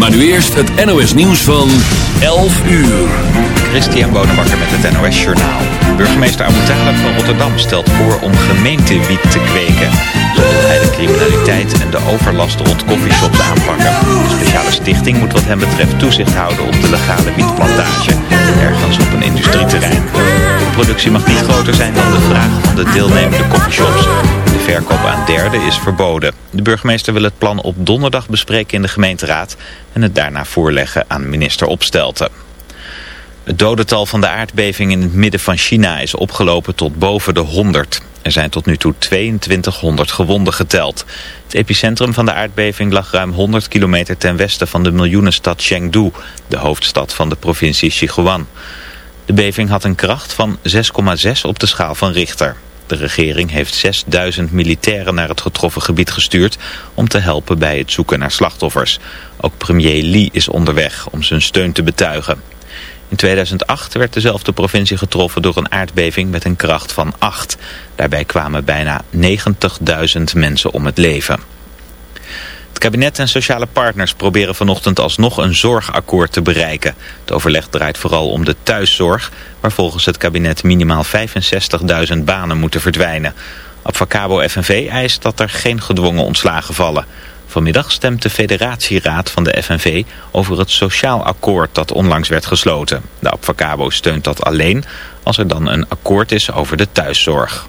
Maar nu eerst het NOS nieuws van 11 uur. Christian Bonenbakker met het NOS Journaal. Burgemeester Abu van Rotterdam stelt voor om gemeentewiet te kweken. Ze wil de criminaliteit en de overlast rond koffieshops aanpakken. Een speciale stichting moet wat hem betreft toezicht houden op de legale wietplantage. Ergens op een industrieterrein. De productie mag niet groter zijn dan de vraag van de deelnemende koffieshops. Verkoop aan derden is verboden. De burgemeester wil het plan op donderdag bespreken in de gemeenteraad... en het daarna voorleggen aan minister Opstelten. Het dodental van de aardbeving in het midden van China is opgelopen tot boven de 100. Er zijn tot nu toe 2200 gewonden geteld. Het epicentrum van de aardbeving lag ruim 100 kilometer ten westen van de miljoenenstad Chengdu, de hoofdstad van de provincie Sichuan. De beving had een kracht van 6,6 op de schaal van Richter. De regering heeft 6000 militairen naar het getroffen gebied gestuurd om te helpen bij het zoeken naar slachtoffers. Ook premier Li is onderweg om zijn steun te betuigen. In 2008 werd dezelfde provincie getroffen door een aardbeving met een kracht van 8. Daarbij kwamen bijna 90.000 mensen om het leven. Kabinet en sociale partners proberen vanochtend alsnog een zorgakkoord te bereiken. Het overleg draait vooral om de thuiszorg, waar volgens het kabinet minimaal 65.000 banen moeten verdwijnen. Abfacabo FNV eist dat er geen gedwongen ontslagen vallen. Vanmiddag stemt de federatieraad van de FNV over het sociaal akkoord dat onlangs werd gesloten. De Abfacabo steunt dat alleen als er dan een akkoord is over de thuiszorg.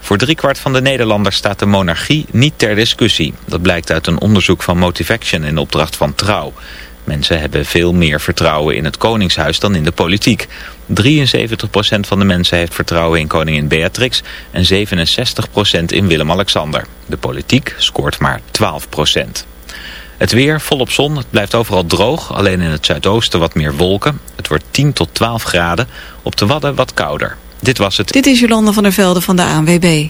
Voor driekwart van de Nederlanders staat de monarchie niet ter discussie. Dat blijkt uit een onderzoek van Motivaction in opdracht van Trouw. Mensen hebben veel meer vertrouwen in het Koningshuis dan in de politiek. 73% van de mensen heeft vertrouwen in koningin Beatrix en 67% in Willem-Alexander. De politiek scoort maar 12%. Het weer volop zon, het blijft overal droog, alleen in het zuidoosten wat meer wolken. Het wordt 10 tot 12 graden, op de Wadden wat kouder. Dit was het. Dit is Jolanda van der Velde van de ANWB.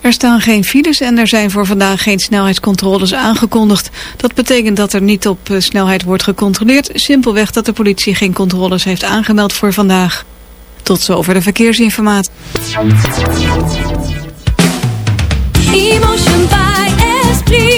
Er staan geen files en er zijn voor vandaag geen snelheidscontroles aangekondigd. Dat betekent dat er niet op eh, snelheid wordt gecontroleerd. Simpelweg dat de politie geen controles heeft aangemeld voor vandaag. Tot zover de verkeersinformatie. Emotion by Esprit.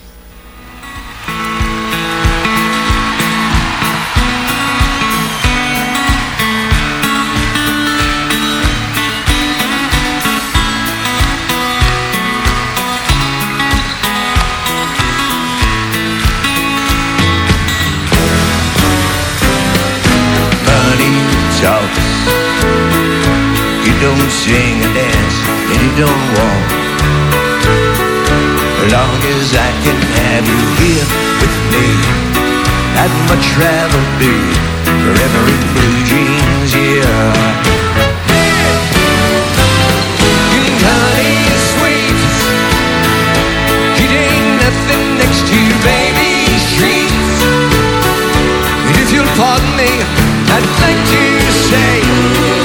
Don't sing and dance, and you don't walk. Long as I can have you here with me, I'd much rather be forever in blue jeans, yeah. Honey, sweet, it ain't nothing next to baby's treats. And if you'll pardon me, I'd like to say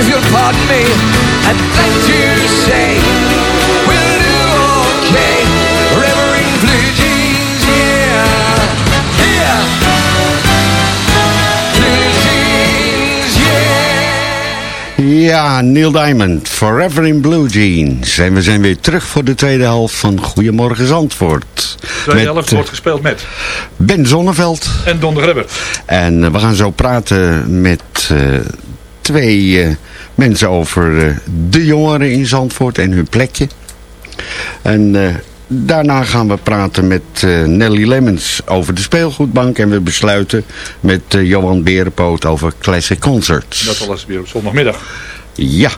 if you'll pardon me, I'd like to say we'll do okay. Forever in blue jeans, yeah. Yeah. Blue jeans, yeah. Ja, Neil Diamond, Forever in Blue Jeans. En we zijn weer terug voor de tweede helft van Goedemorgen Zandvoort. Tweede helft eh, wordt gespeeld met Ben Zonneveld. en Don de Grebber. En eh, we gaan zo praten met eh, twee eh, mensen over eh, de jongeren in Zandvoort en hun plekje. En eh, daarna gaan we praten met Nelly Lemmens over de speelgoedbank. En we besluiten met Johan Berenpoot over Classic Concerts. Dat alles weer op zondagmiddag. Ja,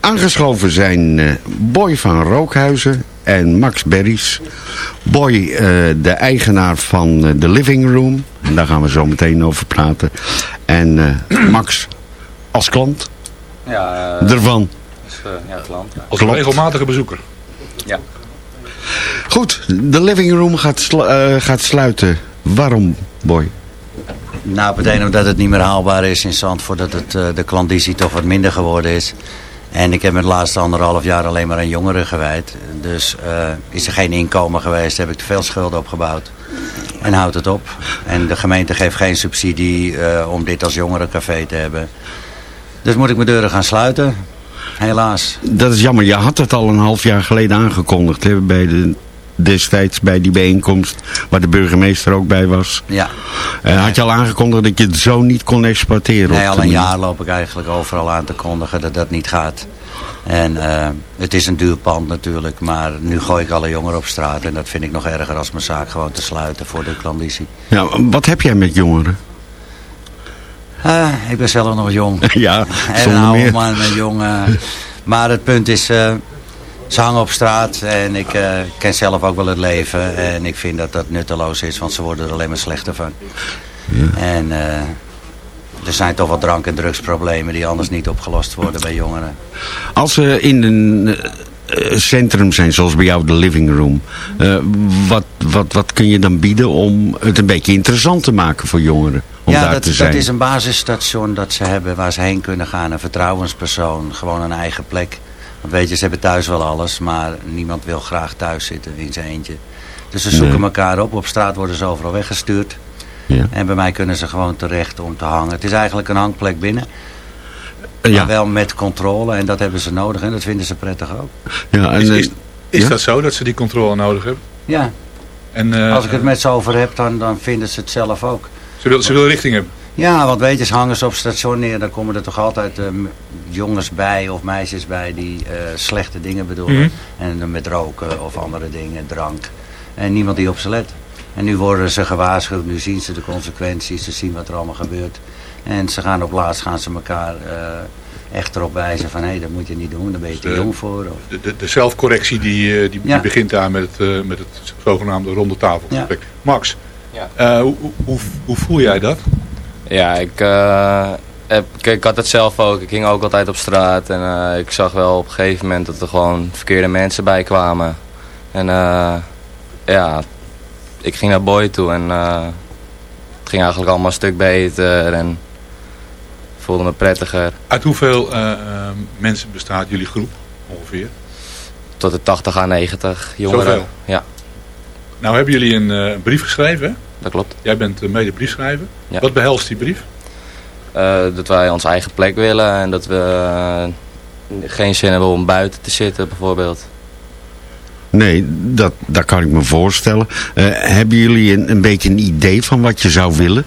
aangeschoven zijn Boy van Rookhuizen en Max Berries. Boy, de eigenaar van de Living Room. En daar gaan we zo meteen over praten. En Max als klant Ja, eh, ervan. dus, eh, ja, klant. ja. Als regelmatige bezoeker. Ja. Goed, de Living Room gaat, slu- eh, gaat sluiten. Waarom, Boy? Nou, meteen omdat het niet meer haalbaar is in Zandvoort. Dat het, eh, de klandizie toch wat minder geworden is. En ik heb het laatste anderhalf jaar alleen maar aan jongeren gewijd. Dus eh, is er geen inkomen geweest, heb ik te veel schulden opgebouwd. En houdt het op. En de gemeente geeft geen subsidie eh, om dit als jongerencafé te hebben. Dus moet ik mijn deuren gaan sluiten. Helaas. Dat is jammer. Je had het al een half jaar geleden aangekondigd. Hè, bij de, destijds bij die bijeenkomst waar de burgemeester ook bij was. Ja. Eh, had je al aangekondigd dat je het zo niet kon exploiteren? Nee, al een jaar loop ik eigenlijk overal aan te kondigen dat dat niet gaat. En eh, het is een duur pand natuurlijk, maar nu gooi ik alle jongeren op straat. En dat vind ik nog erger als mijn zaak gewoon te sluiten voor de klandizie. Ja, wat heb jij met jongeren? Ah, ik ben zelf nog jong. Ja, en een oude man met jong. eh, maar het punt is, eh, ze hangen op straat en ik eh, ken zelf ook wel het leven. En ik vind dat dat nutteloos is, want ze worden er alleen maar slechter van. En eh, er zijn toch wat drank- en drugsproblemen die anders niet opgelost worden bij jongeren. Als ze in een centrum zijn, zoals bij jou de living room. eh, wat, wat, wat kun je dan bieden om het een beetje interessant te maken voor jongeren? om ja, daar dat, te zijn. dat is een basisstation dat ze hebben waar ze heen kunnen gaan. Een vertrouwenspersoon, gewoon een eigen plek. Want weet je, ze hebben thuis wel alles, maar niemand wil graag thuis zitten in zijn eentje. Dus ze zoeken Nee. elkaar op. Op straat worden ze overal weggestuurd. Ja. En bij mij kunnen ze gewoon terecht om te hangen. Het is eigenlijk een hangplek binnen. Ja. Maar wel met controle en dat hebben ze nodig en dat vinden ze prettig ook. Ja, en, Is, eh, is, is ja? dat zo, dat ze die controle nodig hebben? Ja, En, eh, als ik het met ze over heb, dan, dan vinden ze het zelf ook. Ze wil, ze wil richting hebben. Ja, want weet je, ze hangen ze op station neer, dan komen er toch altijd eh, jongens bij of meisjes bij die eh, slechte dingen bedoelen. Mhm. En dan met roken of andere dingen, drank. En niemand die op ze let. En nu worden ze gewaarschuwd, nu zien ze de consequenties, ze zien wat er allemaal gebeurt. En ze gaan op laatst gaan ze elkaar eh, echt erop wijzen van hé, dat moet je niet doen, daar ben je te Dus, jong voor. Of, De, de, de zelfcorrectie die, eh, die, Ja. die begint daar met het, eh, met het zogenaamde ronde tafelgesprek. Max, Ja. eh, hoe, hoe- hoe, voel jij dat? Ja, ik, eh, heb, kijk, ik had het zelf ook. Ik ging ook altijd op straat. En eh, ik zag wel op een gegeven moment dat er gewoon verkeerde mensen bij kwamen. En eh, ja, ik ging naar Boy toe en eh, het ging eigenlijk allemaal een stuk beter. En voelde me prettiger. Uit hoeveel eh, eh, mensen bestaat jullie groep ongeveer? Tot de 80 à 90 jongeren. Zoveel? Ja, Nou hebben jullie een eh, brief geschreven. hè? dat klopt. Jij bent mede briefschrijver. Ja. Wat behelst die brief? Eh, dat wij onze eigen plek willen en dat we geen zin hebben om buiten te zitten bijvoorbeeld. Nee, dat, dat kan ik me voorstellen. Eh, hebben jullie een, een beetje een idee van wat je zou willen?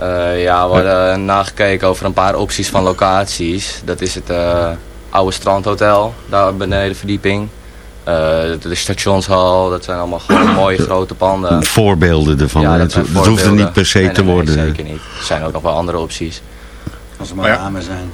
Eh, ja, we hadden nagekeken over een paar opties van locaties. Dat is het eh, oude strandhotel, daar beneden de verdieping. Eh, de, de stationshal, dat zijn allemaal gewoon mooie grote panden. Voorbeelden ervan. Ja, het hoeft er niet per se Nee, te nee, nee, worden. zeker niet. Er zijn ook nog wel andere opties. als er maar ja. ramen zijn.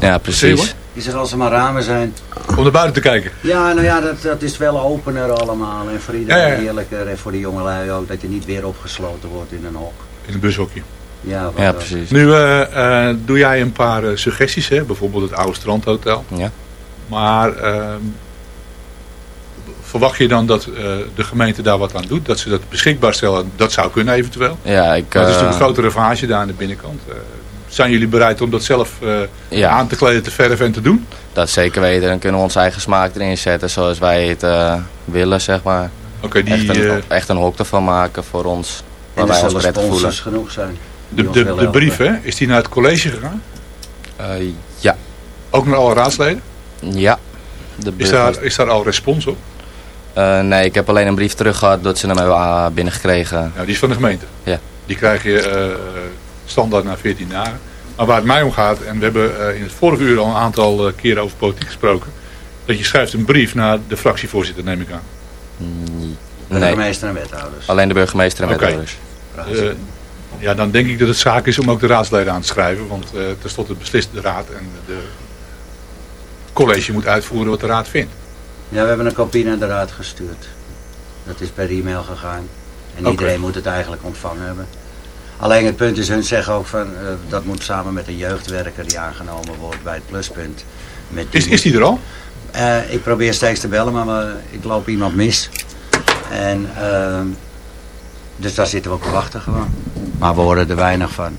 Ja, precies. Ik zeg als er maar ramen zijn. Om naar buiten te kijken. Ja, nou ja, dat, dat is wel opener allemaal. En voor iedereen Ja, ja. eerlijker. En voor de jongelui ook. Dat je niet weer opgesloten wordt in een hok. In een bushokje. Ja, Ja, dat- precies. Nu eh, eh, doe jij een paar eh, suggesties, hè? bijvoorbeeld het oude strandhotel. Ja. Maar ehm, verwacht je dan dat eh, de gemeente daar wat aan doet? Dat ze dat beschikbaar stellen? Dat zou kunnen eventueel. Ja, ik, Maar het is eh, toch een grote ravage daar aan de binnenkant. Eh, zijn jullie bereid om dat zelf eh, Ja. aan te kleden, te verven en te doen? dat zeker weten. Dan kunnen we onze eigen smaak erin zetten zoals wij het eh, willen, zeg maar. Oké, die, echt, een, eh, echt een hok ervan maken voor ons. Waar En wij ons prettig voelen. genoeg zijn. De, de, de brief, hè? is die naar het college gegaan? Eh, ja. Ook naar alle raadsleden? Ja. De Is daar, is daar al respons op? Eh, nee, ik heb alleen een brief terug gehad dat ze hem hebben ah, binnengekregen. Ja, die is van de gemeente. Ja. Die krijg je eh, standaard na 14 dagen. Maar waar het mij om gaat, en we hebben eh, in het vorige uur al een aantal eh, keren over politiek gesproken. Dat je schrijft een brief naar de fractievoorzitter, neem ik aan. Nee, Burgemeester en wethouders. alleen de burgemeester en Oké. wethouders. Eh, ja, dan denk ik dat het zaak is om ook de raadsleden aan te schrijven. Want eh tenslotte beslist de raad en de college moet uitvoeren wat de raad vindt. Ja, we hebben een kopie naar de raad gestuurd. Dat is per e-mail gegaan. En iedereen moet het eigenlijk ontvangen hebben. Alleen het punt is, hun zeggen ook van, eh, dat moet samen met een jeugdwerker die aangenomen wordt bij het pluspunt. Met Is, is die er al? Eh, ik probeer steeds te bellen, maar ik loop iemand mis. En, ehm, dus daar zitten we op te wachten gewoon. Maar we horen er weinig van.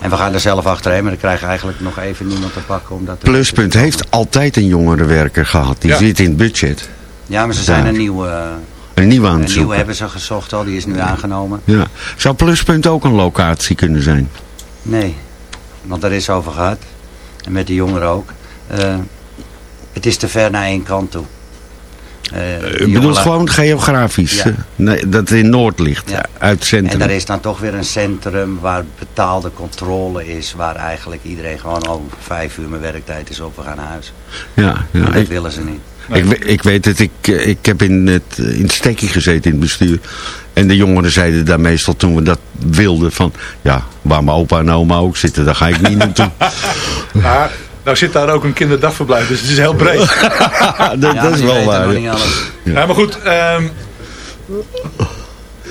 En we gaan er zelf achterheen, maar dan krijgen eigenlijk nog even niemand te pakken. Omdat Pluspunt heeft altijd een jongerenwerker gehad. Die Ja. zit in het budget. Ja, maar ze zijn een nieuwe, Een nieuwe aan een het nieuwe zoeken. hebben ze gezocht al, die is nu aangenomen. Ja. Zou Pluspunt ook een locatie kunnen zijn? Nee, want daar is over gehad. En met de jongeren ook. Eh, het is te ver naar één kant toe. Eh, de Ik bedoel gewoon geografisch. Ja. eh, Nee, dat het in Noord ligt. Ja. Uit het centrum. En daar is dan toch weer een centrum waar betaalde controle is. Waar eigenlijk iedereen gewoon al vijf uur mijn werktijd is op, we gaan naar huis. Ja, ja. dat Ik, willen ze niet. ik, ik weet het, ik, eh, ik heb in het, in het stekje gezeten in het bestuur. En de jongeren zeiden daar meestal toen we dat wilden van... Ja, waar mijn opa en oma ook zitten, daar ga ik niet naartoe. Maar nou zit daar ook een kinderdagverblijf, dus het is heel breed. dat, Ja, dat maar is wel waar. ja. Ja, maar goed. ehm,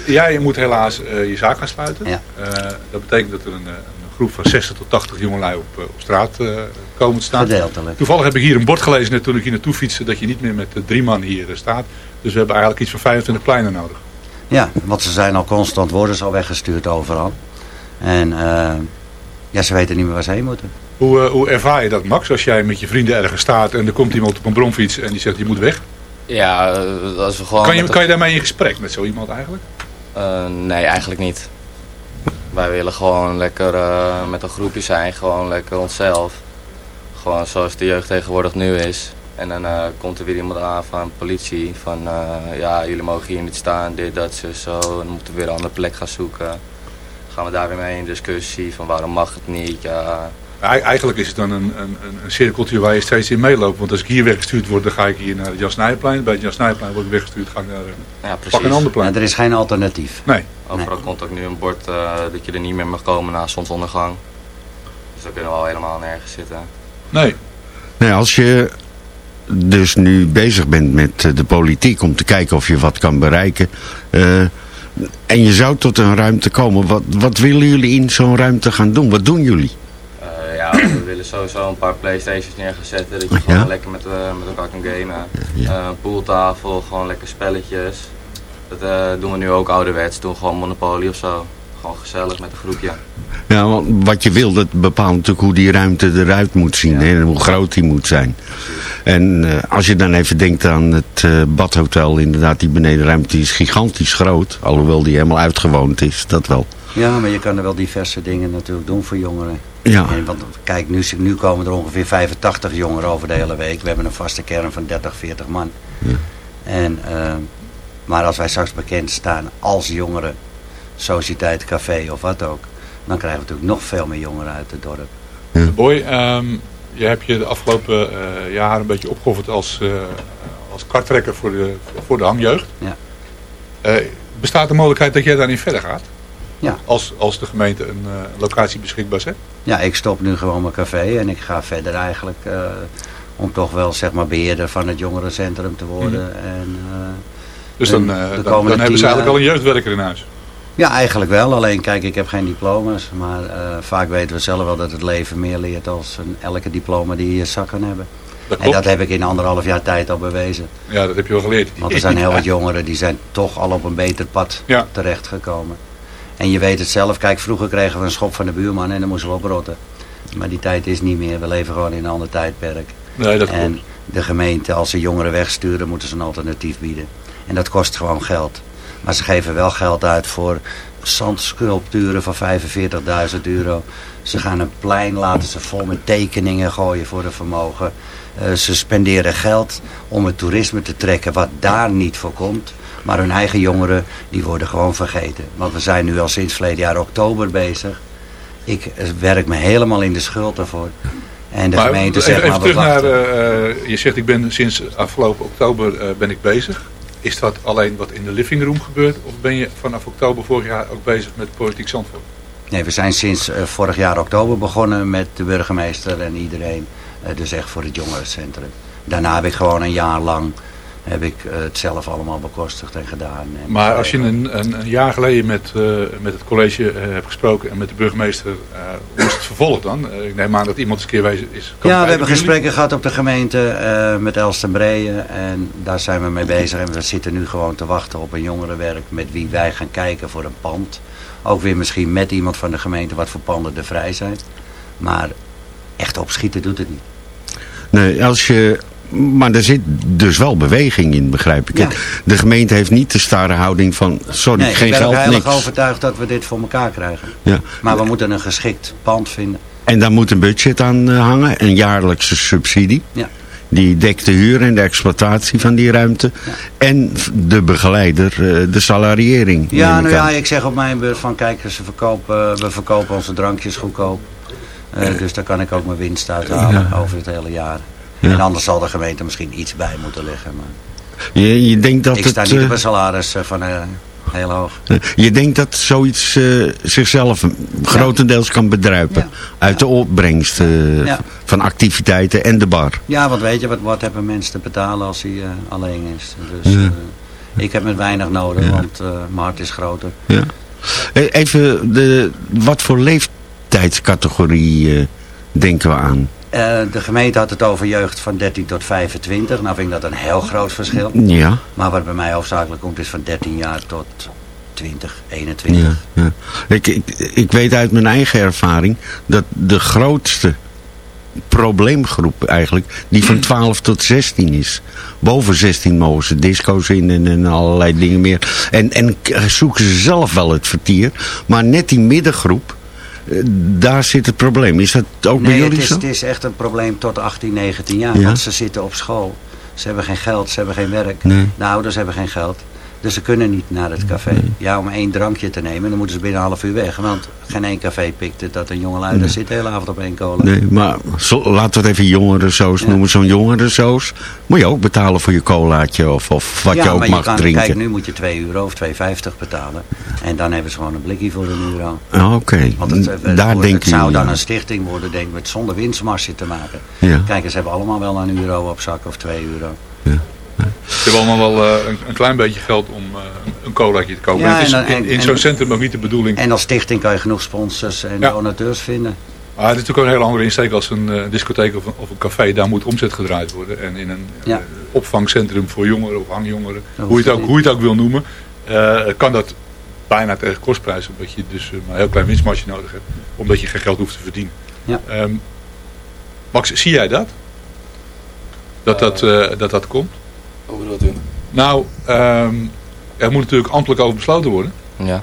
jij moet helaas eh, je zaak gaan sluiten. Ja. Eh, dat betekent dat er een, eh, een groep van 60 tot 80 jongelui op, op straat eh, komen te staan. Gedeeltelijk. Toevallig heb ik hier een bord gelezen net toen ik hier naartoe fietste dat je niet meer met drie man hier staat. Dus we hebben eigenlijk iets van 25 pleinen nodig. Ja, want ze zijn al constant, worden ze al weggestuurd overal. En ja, ze weten niet meer waar ze heen moeten. Hoe, eh, hoe ervaar je dat, Max, als jij met je vrienden ergens staat en er komt iemand op een bromfiets en die zegt je moet weg? Ja, eh, als we gewoon... Kan je, kan je daarmee in gesprek met zo iemand eigenlijk? Eh, nee, eigenlijk niet. Wij willen gewoon lekker eh, met een groepje zijn, gewoon lekker onszelf. Gewoon zoals de jeugd tegenwoordig nu is. En dan eh, komt er weer iemand aan van politie, van eh, ja, jullie mogen hier niet staan, dit, dat, zo, zo. En dan moeten we weer een andere plek gaan zoeken. Gaan we daar weer mee in discussie van waarom mag het niet, ja. Ei- Eigenlijk is het dan een, een, een- cirkeltje waar je steeds in meeloopt. Want als ik hier weggestuurd word, dan ga ik hier naar het Jasnijplein. Bij het Jasnijplein word ik weggestuurd, ga ik naar eh, Ja, precies. pak een ander plein. Ja, er is geen alternatief. Nee. Overal komt ook nu een bord eh, dat je er niet meer mag komen na zonsondergang. Dus dan kunnen we al helemaal nergens zitten. Nee. Nou, als je dus nu bezig bent met eh, de politiek om te kijken of je wat kan bereiken. eh, en je zou tot een ruimte komen. Wat, wat willen jullie in zo'n ruimte gaan doen? Wat doen jullie? Eh, ja, we willen sowieso een paar Playstations neer gaan zetten. Dat je gewoon Ja? lekker met, eh, met elkaar kan gamen. Eh, een pooltafel, gewoon lekker spelletjes. Dat eh, doen we nu ook ouderwets. Doen gewoon Monopoly of zo. Gewoon gezellig met een groepje. Ja, want wat je wil, dat bepaalt natuurlijk hoe die ruimte eruit moet zien. En hoe groot die moet zijn. En eh, als je dan even denkt aan het eh, badhotel, inderdaad, die benedenruimte die is gigantisch groot. Alhoewel die helemaal uitgewoond is, dat wel. Ja, maar je kan er wel diverse dingen natuurlijk doen voor jongeren. Ja. En want kijk, nu, nu komen er ongeveer 85 jongeren over de hele week. We hebben een vaste kern van 30, 40 man. En, eh, maar als wij straks bekend staan als jongeren, sociëteit, café of wat ook, dan krijgen we natuurlijk nog veel meer jongeren uit het dorp. Boy, ehm, je hebt je de afgelopen eh, jaren een beetje opgeofferd als, eh, als karttrekker voor de, voor de hangjeugd. Ja. Eh, bestaat de mogelijkheid dat jij daarin verder gaat? Ja. Als, als de gemeente een eh, locatie beschikbaar zet? Ja, ik stop nu gewoon mijn café en ik ga verder eigenlijk eh, om toch wel zeg maar beheerder van het jongerencentrum te worden. En, eh, Dus dan, dan, dan hebben ze eigenlijk al een jeugdwerker in huis. Ja, eigenlijk wel. Alleen kijk, ik heb geen diploma's. Maar vaak weten we zelf wel dat het leven meer leert als een, elke diploma die je zak kan hebben. Dat en dat heb ik in anderhalf jaar tijd al bewezen. Ja, dat heb je wel geleerd. Want er zijn heel wat jongeren die zijn toch al op een beter pad terechtgekomen. En je weet het zelf. Kijk, vroeger kregen we een schop van de buurman en dan moesten we oprotten. Maar die tijd is niet meer. We leven gewoon in een ander tijdperk. Nee, dat en klopt. de gemeente, als ze jongeren wegsturen, moeten ze een alternatief bieden. En dat kost gewoon geld. Maar ze geven wel geld uit voor zandsculpturen van 45.000 euro. Ze gaan een plein laten ze vol met tekeningen gooien voor de vermogen. Eh, ze spenderen geld om het toerisme te trekken wat daar niet voor komt. Maar hun eigen jongeren, die worden gewoon vergeten. Want we zijn nu al sinds verleden jaar oktober bezig. Ik werk me helemaal in de schuld daarvoor. En de Maar gemeente even, zegt even maar we terug naar, eh, eh, je zegt ik ben sinds afgelopen oktober eh, ben ik bezig. Is dat alleen wat in de living room gebeurt? Of ben je vanaf oktober vorig jaar ook bezig met politiek Zandvoort? Nee, we zijn sinds vorig jaar oktober begonnen met de burgemeester en iedereen. dus echt voor het jongerencentrum. Daarna heb ik gewoon een jaar lang heb ik, eh, het zelf allemaal bekostigd en gedaan. En Maar als je een, een, een jaar geleden met, eh, met het college eh, hebt gesproken en met de burgemeester, eh, hoe is het vervolg dan? Ik neem aan dat iemand eens een keer wezen is. Ja, we hebben gesprekken gehad op de gemeente eh, met Elsten Breien. En daar zijn we mee bezig. En we zitten nu gewoon te wachten op een jongerenwerk met wie wij gaan kijken voor een pand. Ook weer misschien met iemand van de gemeente wat voor panden er vrij zijn. Maar echt opschieten doet het niet. Nee, als je... Maar er zit dus wel beweging in, begrijp ik. Ja. De gemeente heeft niet de stare houding van... Sorry, nee, geen ik ben geld, er heilig niks. overtuigd dat we dit voor elkaar krijgen. Ja. Maar we moeten een geschikt pand vinden. En daar moet een budget aan eh, hangen, een jaarlijkse subsidie. Ja. Die dekt de huur en de exploitatie van die ruimte. En de begeleider, eh, de salariering. Ja, nou ik ja, ik zeg op mijn beurt van kijk, ze verkopen, we verkopen onze drankjes goedkoop. Eh, dus daar kan ik ook mijn winst uit halen Ja. over het hele jaar. Ja. En anders zal de gemeente misschien iets bij moeten leggen. Maar Je, je denkt dat ik het... sta niet eh, op een salaris eh, van eh, heel hoog. Je denkt dat zoiets zichzelf grotendeels kan bedruipen. Uit de opbrengst Ja. van activiteiten en de bar. Ja, want weet je, wat, wat hebben mensen te betalen als hij alleen is. Dus ik heb met weinig nodig, want mijn hart is groter. Ja. Even, de, wat voor leeftijdscategorie denken we aan? Eh, de gemeente had het over jeugd van 13 tot 25. Nou vind ik dat een heel groot verschil. Ja. Maar wat bij mij hoofdzakelijk komt is van 13 jaar tot 20, 21. Ja, ja. Ik, ik, ik weet uit mijn eigen ervaring dat de grootste probleemgroep eigenlijk, die van 12 tot 16 is. Boven 16 mogen ze disco's in en, en allerlei dingen meer. En, en zoeken ze zelf wel het vertier. Maar net die middengroep, daar zit het probleem. Is dat ook bij jullie het is, zo? het is echt een probleem tot 18, 19 jaar. Ja. Want ze zitten op school. Ze hebben geen geld, ze hebben geen werk. Nee. De ouders hebben geen geld. Dus ze kunnen niet naar het café. Ja, om één drankje te nemen, dan moeten ze binnen een half uur weg. Want geen één café pikt het dat een jonge lui daar zit de hele avond op één cola. Nee, maar zo, laten we het even jongerensoos noemen. Zo'n jongerensoos moet je ook betalen voor je colaatje of, of wat ja, je ook mag je kan, drinken. Kijk, nu moet je 2 euro of 2,50 betalen. En dan hebben ze gewoon een blikje voor een euro. Ah, Oké, Want het, eh, het, daar het zou dan aan. een stichting worden, denk ik, met zonder winstmarge te maken. Ja. Kijk, ze hebben allemaal wel een euro op zak of 2 euro. Ze hebben allemaal wel eh, een, een klein beetje geld om eh, een colaatje te kopen. Ja, het is en in, en- in en- zo'n centrum ook niet de bedoeling. En als stichting kan je genoeg sponsors en Ja. donateurs vinden. Maar het is natuurlijk ook een hele andere insteek als een eh, discotheek of een, of een café. Daar moet omzet gedraaid worden. En in een Ja. opvangcentrum voor jongeren of hangjongeren, hoe je, het ook, niet. hoe je het ook wil noemen, eh, kan dat bijna tegen kostprijs. Omdat je dus maar een heel klein winstmarge nodig hebt. Omdat je geen geld hoeft te verdienen. Ja. Ehm, Max, zie jij dat? Dat dat, eh, dat, dat komt? Hoe? Nou, ehm, er moet natuurlijk ambtelijk over besloten worden. Ja.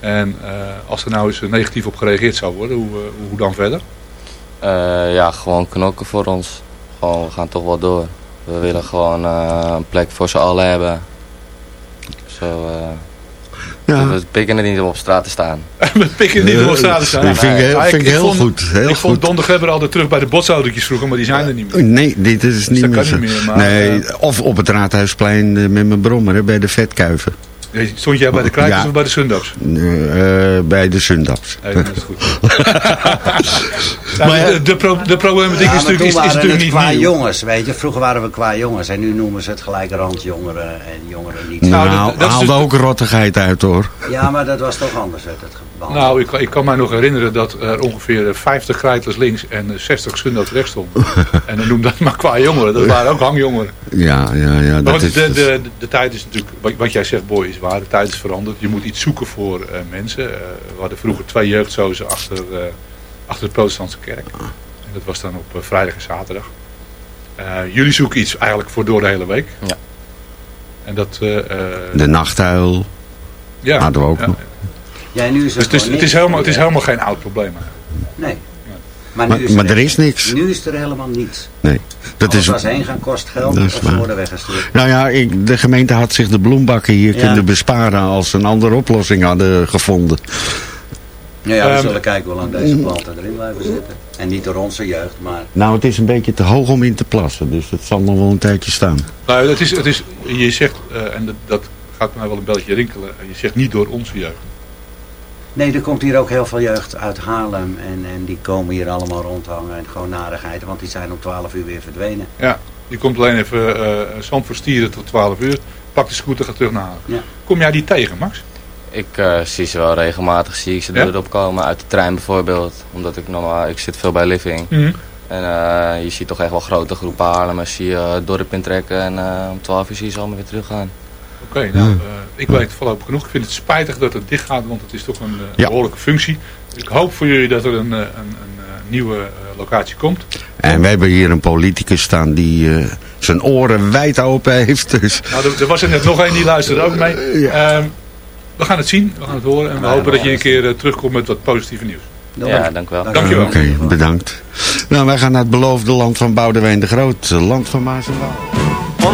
En eh, als er nou eens eh, negatief op gereageerd zou worden, hoe, eh, hoe dan verder? Eh, ja, gewoon knokken voor ons. Gewoon, we gaan toch wel door. We willen gewoon eh, een plek voor z'n allen hebben. Zo, eh, Ja. We pikken het niet om op straat te staan. Met pikken niet op straat te staan. Dat vind ik heel, vind ik heel vond, goed. Heel ik vond goed. Don de Gebber altijd terug bij de botsautootjes vroeger, maar die zijn er niet meer. Nee, dit is niet dat meer kan zo. niet meer, maar, nee, eh, of op het Raadhuisplein eh, met mijn brommer hè, bij de vetkuiven. Stond jij bij de Kruikers Ja. of bij de Sundags? Eh, bij de Sundaps. Nee, dat is goed. Nou, de, de, pro, de problematiek Ja, is maar natuurlijk, toen is, is waren natuurlijk het niet qua nieuw. jongens, weet je. Vroeger waren we qua jongens en nu noemen ze het gelijk randjongeren en jongeren niet. Nou, dat- dat is haalde dus- ook rottigheid uit hoor. Ja, maar dat was toch anders werd het behandeld. Nou, ik, ik kan mij nog herinneren dat er ongeveer 50 krijtlers links en 60 Sundags rechts stonden. en dan noem dat maar qua jongeren. Dat waren ook hangjongeren. Ja, ja, ja. Maar Dat is, de, de, de, de tijd is natuurlijk, wat, wat jij zegt Boy, is waar. De tijd is veranderd. Je moet iets zoeken voor eh, mensen. Eh, we hadden vroeger twee jeugdzozen achter, eh, achter de protestantse kerk. En dat was dan op eh, vrijdag en zaterdag. Eh, jullie zoeken iets eigenlijk voor door de hele week. Ja. En dat... eh, eh, de nachthuil ja, hadden we ook ja. nog. Ja, nu is Dus het is, gewoon het, is helemaal, het is helemaal geen oud probleem. Nee. Maar, Maar- nu is maar er, er is niks. Nu is er helemaal niets. Nee. Dat Alles is, was heen gaan kost geld Dat of ze worden weggestuurd. nou ja, ik, de gemeente had zich de bloembakken hier Ja. kunnen besparen als ze een andere oplossing hadden gevonden. Nou ja, we Ehm, zullen kijken hoe lang deze planten erin blijven zitten. En niet door onze jeugd, maar... Nou, het is een beetje te hoog om in te plassen, dus het zal nog wel een tijdje staan. Nou, het is, het is, je zegt, eh, en dat, dat gaat mij wel een belletje rinkelen. Je zegt niet door onze jeugd. Nee, er komt hier ook heel veel jeugd uit Haarlem. En, en die komen hier allemaal rondhangen. En gewoon narigheid, want die zijn om 12 uur weer verdwenen. Ja, die komt alleen even uh, Zandvoort stieren tot 12 uur. Pakt de scooter, gaat terug naar Haarlem. Ja. Kom jij die tegen, Max? Ik eh, zie ze wel regelmatig, zie ik ze Ja? erop komen. Uit de trein bijvoorbeeld. Omdat ik normaal, ik zit veel bij Living. Mhm. En eh, je ziet toch echt wel grote groepen Haarlemmers zie je eh, het dorp intrekken. En eh, om 12 uur zie je ze allemaal weer teruggaan. Oké, nou, eh, ik weet voorlopig genoeg. Ik vind het spijtig dat het dicht gaat, want het is toch een eh, Ja. behoorlijke functie. Ik hoop voor jullie dat er een, eh, een, een, nieuwe eh, locatie komt. En we hebben hier een politicus staan die eh, zijn oren wijd open heeft. Dus Nou, er, er was er net nog één die luisterde ook mee. Ehm, we gaan het zien, we gaan het horen. En we Ja, hopen dat je een keer terugkomt met wat positieve nieuws. Ja, dank u wel. Dankjewel. Oké, bedankt. Nou, wij gaan naar het beloofde land van Boudewijn de Groot. Land van Maas en Waal.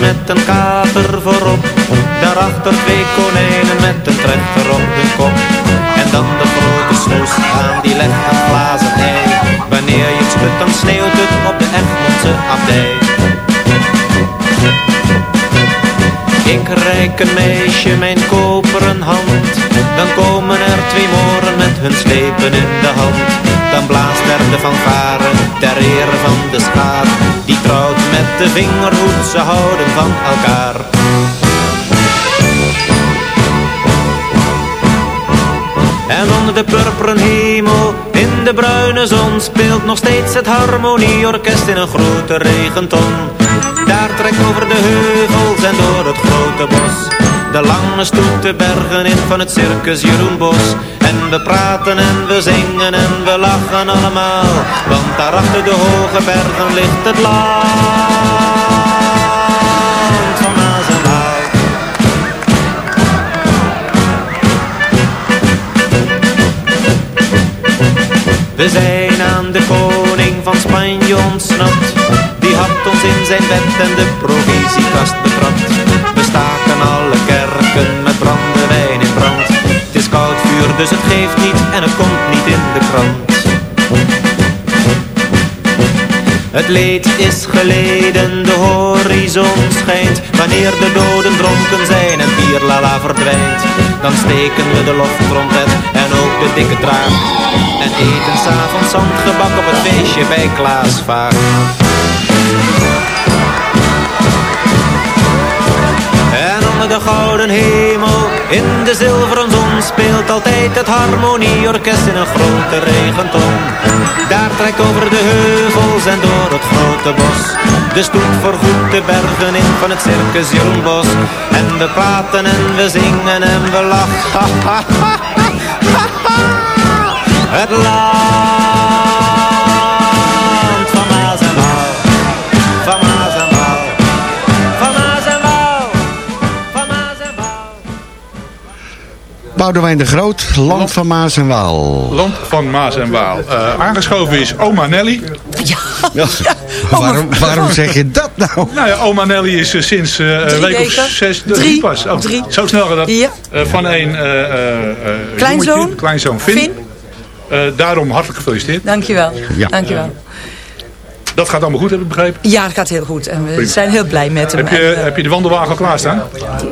met een kater voorop. Daarachter twee konijnen met een trechter op de kop. En dan de grote snoes aan die legt een glazen ei. Wanneer je het schudt dan sneeuwt het op de Egmondse abdij Ik een meisje mijn koperen hand. Dan komen er twee moren met hun slepen in de hand. Dan blaast er de fanfare ter ere van de schaar. Die trouwt met de vingerhoed, ze houden van elkaar. En onder de purperen hemel, in de bruine zon Speelt nog steeds het harmonieorkest in een grote regenton Daar trekt over de heuvels en door het grote bos. De lange stoet de bergen in van het circus Jeroen Bos. En we praten en we zingen en we lachen allemaal Want daar achter de hoge bergen ligt het land van We zijn aan de koning van Spanje ontsnapt in zijn bed en de provisiekast betrapt. We staken alle kerken met brandewijn in brand. Het is koud vuur dus het geeft niet en het komt niet in de krant. Het leed is geleden, de horizon schijnt. Wanneer de doden dronken zijn en bierlala verdwijnt Dan steken we de loftrompet en ook de dikke draak En eten s'avonds zandgebak op het feestje bij Klaas de gouden hemel, in de zilveren zon Speelt altijd het harmonieorkest in een grote regenton. Daar trekt over de heuvels en door het grote bos De stoet vergoedt de bergen in van het circus Jeroen Bos. En we praten en we zingen en we lachen. Het land Boudewijn de Groot, Land van Maas en Waal. Land van Maas en Waal. Eh, aangeschoven is oma Nelly. Ja. waarom, waarom zeg je dat nou? Nou ja, oma Nelly is eh, sinds eh, een Drie week of zes... Drie. pas. Oh, Drie. Zo snel gaat dat. Ja. Eh, van een eh, eh, eh, Kleinzoon. jongetje, kleinzoon Finn. Finn. Eh, daarom hartelijk gefeliciteerd. Dankjewel. Ja. Dankjewel. Dat gaat allemaal goed, heb ik begrepen. Ja, het gaat heel goed. En we Prima. zijn heel blij met hem. Heb je, En, eh, heb je de wandelwagen al klaarstaan?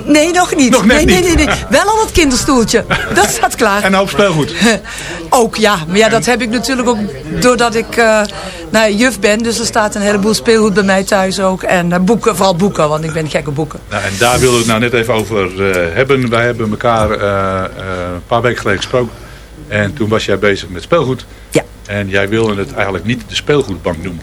nee, nog niet. Nog nee, nee, niet. nee, nee. Wel al het kinderstoeltje. Dat staat klaar. En een hoop speelgoed. ook, ja. Maar ja, dat heb ik natuurlijk ook doordat ik eh, nou, juf ben. Dus er staat een heleboel speelgoed bij mij thuis ook. En eh, boeken, vooral boeken, want ik ben gek op boeken. Nou, en daar wilden we het nou net even over hebben. Wij hebben elkaar een paar weken geleden gesproken. En toen was jij bezig met speelgoed. Ja. En jij wilde het eigenlijk niet de speelgoedbank noemen.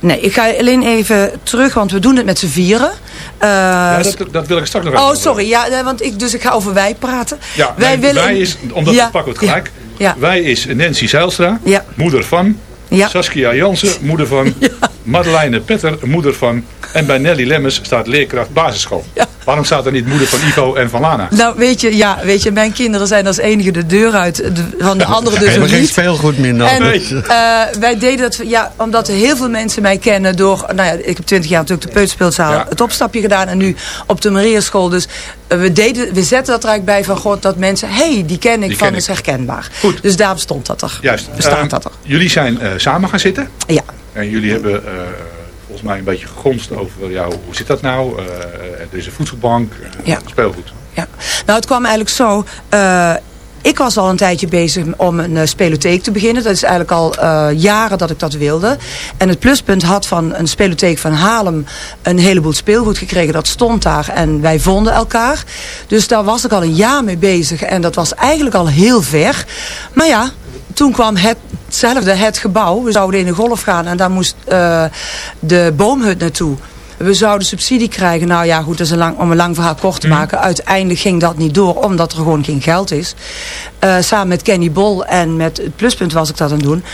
Nee, ik ga alleen even terug, want we doen het met z'n vieren. Eh, ja, dat, dat wil ik straks nog even Oh, over. sorry. Ja, want ik, dus ik ga over wij praten. Ja, wij willen... wij is, omdat Ja, we pakken het gelijk. Ja. Wij is Nancy Zijlstra, Ja. moeder van. Ja. Saskia Jansen, moeder van. Madeleine Petter, moeder van. En bij Nelly Lemmers staat leerkracht basisschool. Waarom staat er niet moeder van Ivo en van Lana? Nou, weet je, ja, weet je, mijn kinderen zijn als enige de deur uit, de- van de anderen dus ook geen niet. speelgoed meer. En eh, wij deden dat, ja, omdat heel veel mensen mij kennen door, nou ja, ik heb twintig jaar natuurlijk de peuterspeelzaal Ja. het opstapje gedaan en nu op de Mariaschool. Dus eh, we, deden, we zetten dat er eigenlijk bij van, god, dat mensen, hé, hey, die ken ik Die van, ken is ik. herkenbaar. Dus daarom stond dat er. Juist. Bestaat Ehm, dat er. Jullie zijn eh, samen gaan zitten. Ja. En jullie hebben volgens mij een beetje gegonst over jou. Hoe zit dat nou? Eh, er is een voedselbank, eh, Ja. speelgoed. Ja. Nou, het kwam eigenlijk zo. eh, ik was al een tijdje bezig om een uh, spelotheek te beginnen. Dat is eigenlijk al jaren dat ik dat wilde. En het pluspunt had van een spelotheek van Haarlem een heleboel speelgoed gekregen. Dat stond daar en wij vonden elkaar. Dus daar was ik al een jaar mee bezig. En dat was eigenlijk al heel ver. Maar ja, toen kwam het, hetzelfde, het gebouw. We zouden in een golf gaan en daar moest eh, de boomhut naartoe. We zouden subsidie krijgen. Nou ja, goed, dat is een lang, om een lang verhaal kort te maken. Uiteindelijk ging dat niet door, omdat er gewoon geen geld is. Eh, samen met Kenny Bol en met het pluspunt was ik dat aan het doen.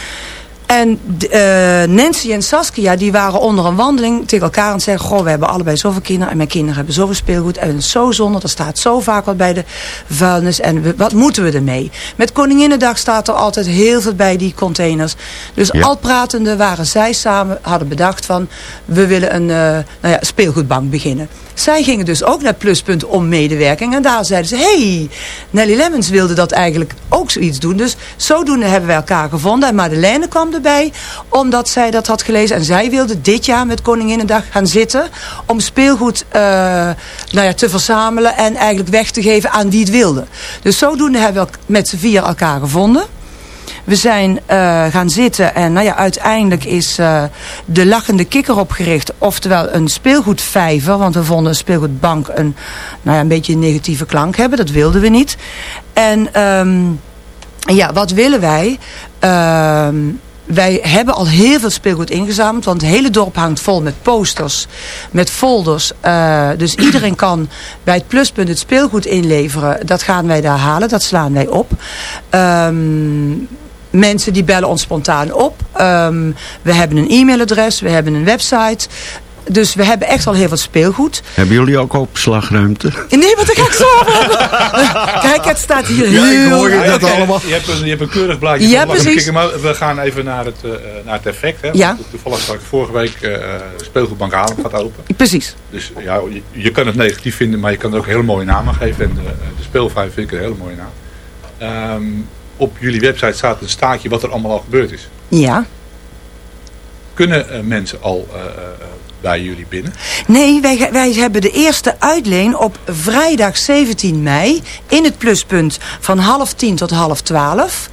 En uh, Nancy en Saskia, die waren onder een wandeling tegen elkaar het zeggen... Goh, we hebben allebei zoveel kinderen en mijn kinderen hebben zoveel speelgoed. En het is zo zonde, er staat zo vaak wat bij de vuilnis. En we, wat moeten we ermee? Met Koninginnedag staat er altijd heel veel bij die containers. Dus ja. al pratende waren zij samen, hadden bedacht van... we willen een uh, nou ja, speelgoedbank beginnen. Zij gingen dus ook naar Pluspunt om medewerking. En daar zeiden ze, hey, Nelly Lemmens wilde dat eigenlijk ook zoiets doen. Dus zodoende hebben wij elkaar gevonden. En Madeleine kwam erbij. Bij, omdat zij dat had gelezen. En zij wilde dit jaar met Koninginnedag gaan zitten om speelgoed eh, nou ja, te verzamelen en eigenlijk weg te geven aan wie het wilde. Dus zodoende hebben we met z'n vier elkaar gevonden. We zijn uh, gaan zitten en nou ja, uiteindelijk is uh, de lachende kikker opgericht. Oftewel een speelgoedvijver. Want we vonden een speelgoedbank een, nou ja, een beetje een negatieve klank hebben. Dat wilden we niet. En um, ja, wat willen wij? Uh, wij hebben al heel veel speelgoed ingezameld. Want het hele dorp hangt vol met posters. Met folders. Uh, dus iedereen kan bij het pluspunt het speelgoed inleveren. Dat gaan wij daar halen. Dat slaan wij op. Um, mensen die bellen ons spontaan op. Um, we hebben een e-mailadres, we hebben een website. Dus we hebben echt al heel veel speelgoed. Hebben jullie ook opslagruimte? Nee, want ik ga ik zo Kijk, het staat hier heel... Ja, ik hoor je dat okay. allemaal. Je hebt, een, je hebt een keurig blaadje. Ja, precies. Maar we gaan even naar het, uh, naar het effect. Hè? Ja. Toevallig zag ik vorige week uh, speelgoedbank Haarlem gaat open. Precies. Dus ja, je, je, kan het negatief vinden, maar je kan er ook hele mooie namen geven. En de, de speelvijf vind ik een hele mooie naam. Um, op jullie website staat een staatje wat er allemaal al gebeurd is. Ja. Kunnen uh, mensen al uh, bij jullie binnen? Nee, wij, wij hebben de eerste uitleen op vrijdag 17 mei in het pluspunt van half tien tot half twaalf.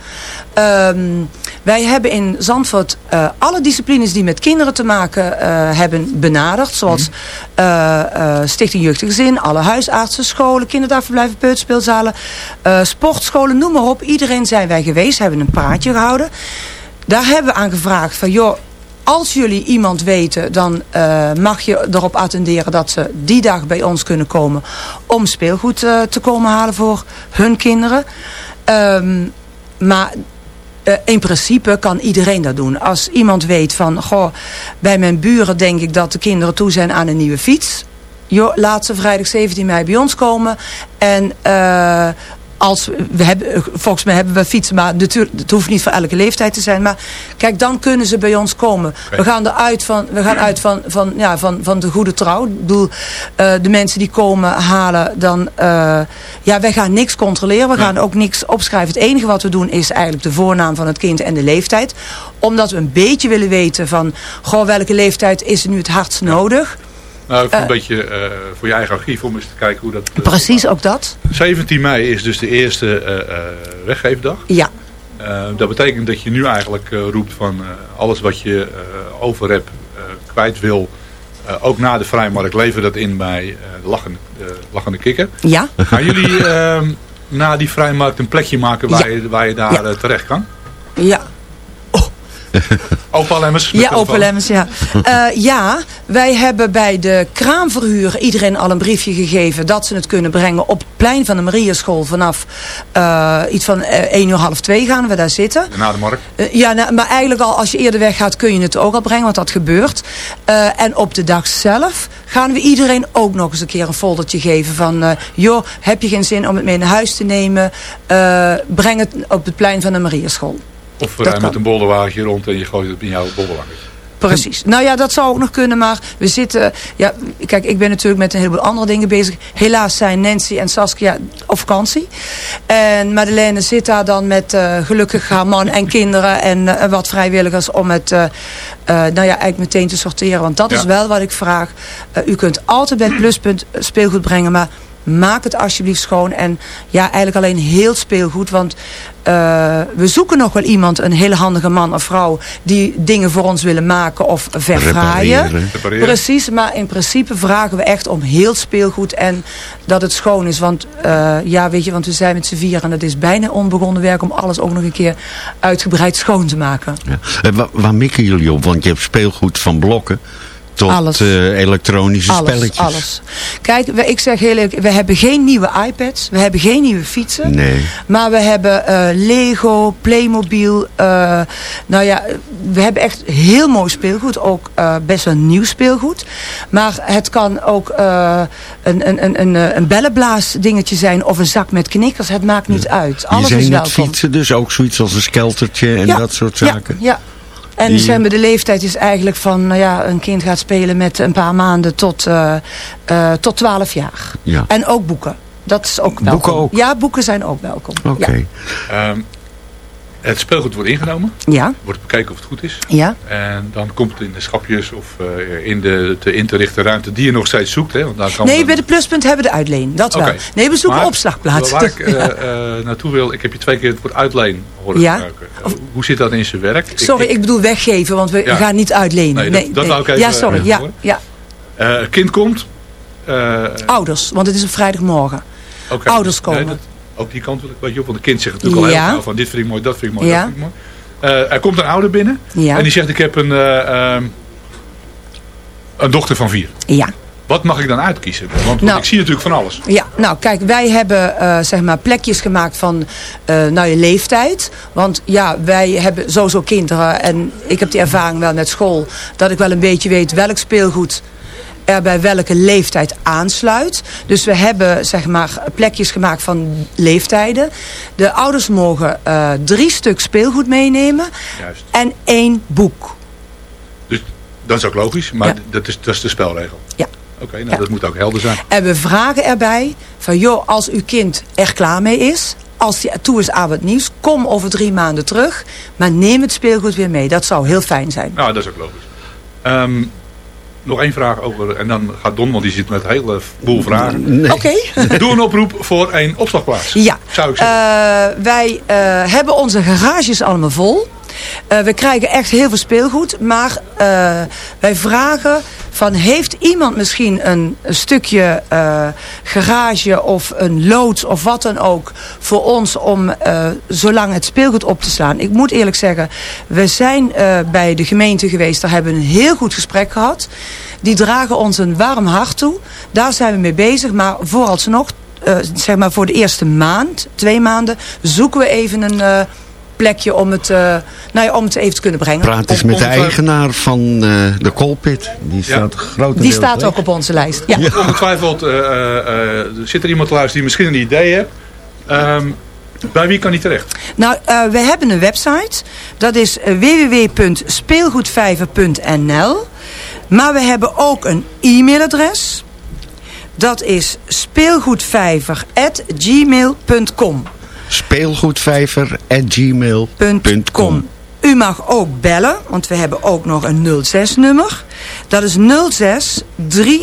Um, wij hebben in Zandvoort uh, alle disciplines die met kinderen te maken uh, hebben benaderd. Zoals uh, Stichting Jeugdig Gezin, alle huisartsen, scholen, kinderdagverblijven, peuterspeelzalen, sportscholen, noem maar op. Iedereen zijn wij geweest, hebben een praatje gehouden. Daar hebben we aan gevraagd van joh, als jullie iemand weten, dan uh, mag je erop attenderen dat ze die dag bij ons kunnen komen om speelgoed uh, te komen halen voor hun kinderen. Um, maar uh, in principe kan iedereen dat doen. Als iemand weet van, goh, bij mijn buren denk ik dat de kinderen toe zijn aan een nieuwe fiets. Laat ze vrijdag 17 mei bij ons komen. En als we hebben, volgens mij hebben we fietsen, maar natuurlijk, het hoeft niet voor elke leeftijd te zijn. Maar kijk, dan kunnen ze bij ons komen. We gaan eruit van, we gaan uit van, van, ja, van, van de goede trouw. Ik bedoel, uh, de mensen die komen halen, dan, uh, ja, wij gaan niks controleren. We gaan ook niks opschrijven. Het enige wat we doen is eigenlijk de voornaam van het kind en de leeftijd. Omdat we een beetje willen weten van, goh, welke leeftijd is er nu het hardst nodig. Nou, ik uh, een beetje uh, voor je eigen archief om eens te kijken hoe dat... Uh, precies, ook dat. 17 mei is dus de eerste weggeefdag. Ja. dat betekent dat je nu eigenlijk roept van alles wat je over hebt, kwijt wil... ook na de vrijmarkt lever dat in bij de lachende, lachende kikker. Ja. Gaan jullie ehm, na die vrijmarkt een plekje maken waar, ja. je, waar je daar ja. terecht kan? Ja. Opa Lemmers. Ja, Lemmers, ja. Uh, ja, wij hebben bij de kraamverhuur iedereen al een briefje gegeven dat ze het kunnen brengen op het plein van de Mariaschool vanaf uh, iets van uh, 1 uur half 2 gaan we daar zitten. Na de markt? Uh, ja, nou, maar eigenlijk al als je eerder weggaat kun je het ook al brengen, want dat gebeurt. En op de dag zelf gaan we iedereen ook nog eens een keer een foldertje geven van... Joh, heb je geen zin om het mee naar huis te nemen? Breng het op het plein van de Mariaschool. Of we rijden met een bolderwagentje rond en je gooit het in jouw bolderwagentje. Precies. Nou ja, dat zou ook nog kunnen, maar we zitten... Ja, kijk, ik ben natuurlijk met een heleboel andere dingen bezig. Helaas zijn Nancy en Saskia op vakantie. En Madeleine zit daar dan met uh, gelukkig haar man en kinderen en uh, wat vrijwilligers om het, uh, nou ja, eigenlijk meteen te sorteren. Want dat ja. is wel wat ik vraag. u kunt altijd bij het pluspunt speelgoed brengen, maar maak het alsjeblieft schoon. En ja, eigenlijk alleen heel speelgoed. Want uh, we zoeken nog wel iemand, een hele handige man of vrouw... die dingen voor ons willen maken of verfraaien. Precies, maar in principe vragen we echt om heel speelgoed... en dat het schoon is. Want uh, ja, weet je, want we zijn met z'n vier... en het is bijna onbegonnen werk om alles ook nog een keer uitgebreid schoon te maken. Ja. En waar, waar mikken jullie op? Want je hebt speelgoed van blokken tot alles. Uh, elektronische alles, spelletjes. Alles. Kijk, we, ik zeg heel eerlijk, we hebben geen nieuwe iPads. We hebben geen nieuwe fietsen. Nee. Maar we hebben uh, Lego, Playmobil. Uh, nou ja, we hebben echt heel mooi speelgoed. Ook best wel nieuw speelgoed. Maar het kan ook een, een, een, een, een bellenblaas dingetje zijn. Of een zak met knikkers. Het maakt niet ja. uit. Alles Je is welkom. fietsen dus ook zoiets als een skeltertje en ja. dat soort zaken. Ja, ja. En die... de leeftijd is eigenlijk van, nou ja, een kind gaat spelen met een paar maanden tot, uh, uh, tot 12 jaar. Ja. En ook boeken. Dat is ook welkom. Boeken ook? Ja, boeken zijn ook welkom. Oké. Okay. Ja. Um, Het speelgoed wordt ingenomen. Ja. Wordt bekeken of het goed is. Ja. En dan komt het in de schapjes of eh, in de te in te richten ruimte die je nog steeds zoekt. Hè? Want daar kan Nee, dan- bij de pluspunt hebben we de uitleen. Dat wel. Nee, we zoeken Maar opslagplaatsen. Waar ik eh, Ja. eh, naartoe wil, ik heb je twee keer het woord uitleen horen Ja. gebruiken. Hoe zit dat in zijn werk? Ik- Sorry, ik bedoel weggeven, want we Ja. gaan niet uitlenen. Nee, dat- dat wou ik even, Ja, sorry. Ja, ja. Een kind komt. Ouders, want het is op vrijdagmorgen. Ouders komen. Nee, dat- ook die kant wil ik een beetje op. Want de kind zegt natuurlijk al heel gauw van dit vind ik mooi, dat vind ik mooi, Ja. dat vind ik mooi. Eh, er komt een ouder binnen. Ja. En die zegt ik heb een, eh, ehm, een dochter van vier. Ja. Wat mag ik dan uitkiezen? Want, want Nou. ik zie natuurlijk van alles. Ja, nou kijk, wij hebben eh, zeg maar plekjes gemaakt van eh nou, je leeftijd. Want ja, wij hebben sowieso kinderen en ik heb die ervaring wel met school. Dat ik wel een beetje weet welk speelgoed er bij welke leeftijd aansluit. Dus we hebben zeg maar plekjes gemaakt van leeftijden. De ouders mogen eh, drie stuk speelgoed meenemen Juist. en één boek. Dus dat is ook logisch, maar dat, is, dat is de spelregel. Ja. Oké, nou dat moet ook helder zijn. En we vragen erbij van joh, als uw kind er klaar mee is, als hij toe is aan wat nieuws, kom over drie maanden terug, maar neem het speelgoed weer mee. Dat zou heel fijn zijn. Nou, dat is ook logisch. Ehm, nog één vraag over, en dan gaat Don, want die zit met een hele boel vragen. Oké. Doe een oproep voor een opslagplaats. Ja. Zou ik zeggen. Eh, wij eh, hebben onze garages allemaal vol. Eh, we krijgen echt heel veel speelgoed. Maar eh, wij vragen van heeft iemand misschien een, stukje eh, garage of een loods of wat dan ook voor ons om zolang het speelgoed op te slaan. Ik moet eerlijk zeggen, we zijn bij de gemeente geweest. Daar hebben we een heel goed gesprek gehad. Die dragen ons een warm hart toe. Daar zijn we mee bezig. Maar vooralsnog zeg maar voor de eerste maand, twee maanden, zoeken we even een plekje om het, eh, nou ja, om het even te kunnen brengen. Praat eens Om- met de om- eigenaar van eh, de Colpit. Die staat grotendeels Die staat ook op onze lijst. Ja. Ongetwijfeld eh, eh, eh, zit er iemand te luisteren die misschien een idee heeft. Ehm, bij wie kan die terecht? Nou, eh, we hebben een website. Dat is eh, www.speelgoedvijver.nl Maar we hebben ook een e-mailadres. Dat is speelgoedvijver.gmail.com Speelgoedvijver.gmail.com U mag ook bellen, want we hebben ook nog een 06-nummer. Dat is 06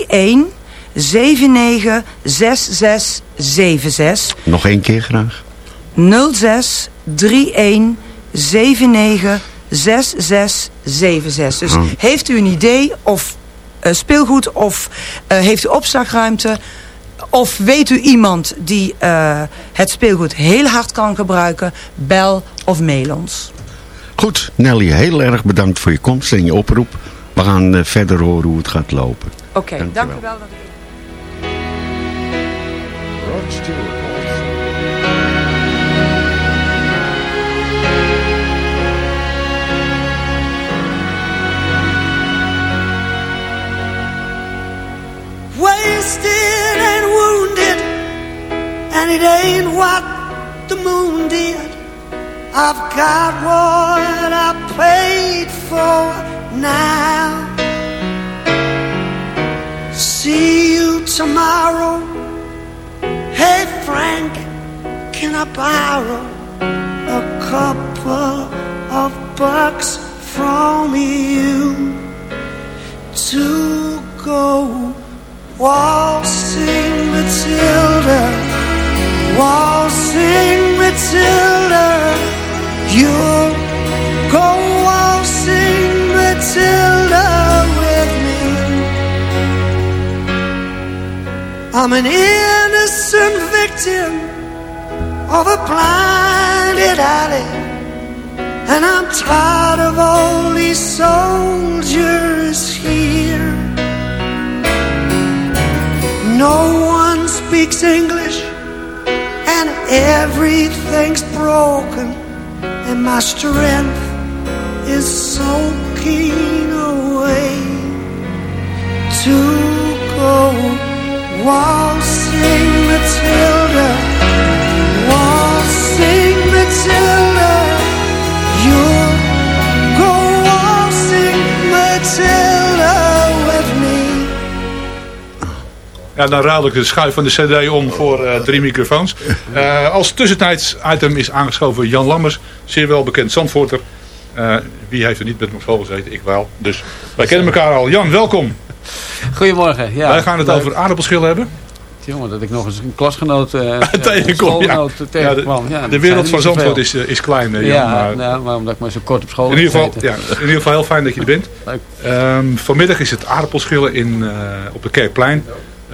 31 79 6676. Nog één keer graag. 06 31 79 6676. Dus Oh. heeft u een idee of eh, speelgoed of eh, heeft u opslagruimte... of weet u iemand die eh, het speelgoed heel hard kan gebruiken... bel of mail ons. Goed, Nelly, heel erg bedankt voor je komst en je oproep. We gaan eh, verder horen hoe het gaat lopen. Oké, Dank je dank wel. u wel. dat u- wasted and wounded, and it ain't what the moon did. I've got what I paid for now. See you tomorrow. Hey Frank, can I borrow a couple of bucks from you to go? Waltzing Matilda, waltzing Matilda, you'll go waltzing Matilda with me. I'm an innocent victim of a blinded alley, and I'm tired of all these soldiers here. No one speaks English and everything's broken and my strength is soaking away. To go waltzing Matilda waltzing Matilda Ja, dan ruil ik de schuif van de cd om voor eh, drie microfoons. Eh, als tussentijds item is aangeschoven Jan Lammers, zeer wel bekend Zandvoorter. Eh, wie heeft er niet met me school gezeten? Ik wel. Dus wij kennen elkaar al. Jan, welkom. Goedemorgen. Ja, wij gaan het leuk. over aardappelschillen hebben. Jongen, dat ik nog eens een klasgenoot uh, tegenkom. Ja. tegenkwam. Ja, de, de wereld van Zandvoort is, is klein. Jan, ja, maar... Nou, maar omdat ik maar zo kort op school in ieder geval, ja, In ieder geval heel fijn dat je er bent. Um, vanmiddag is het aardappelschillen in, uh, op de Kerkplein.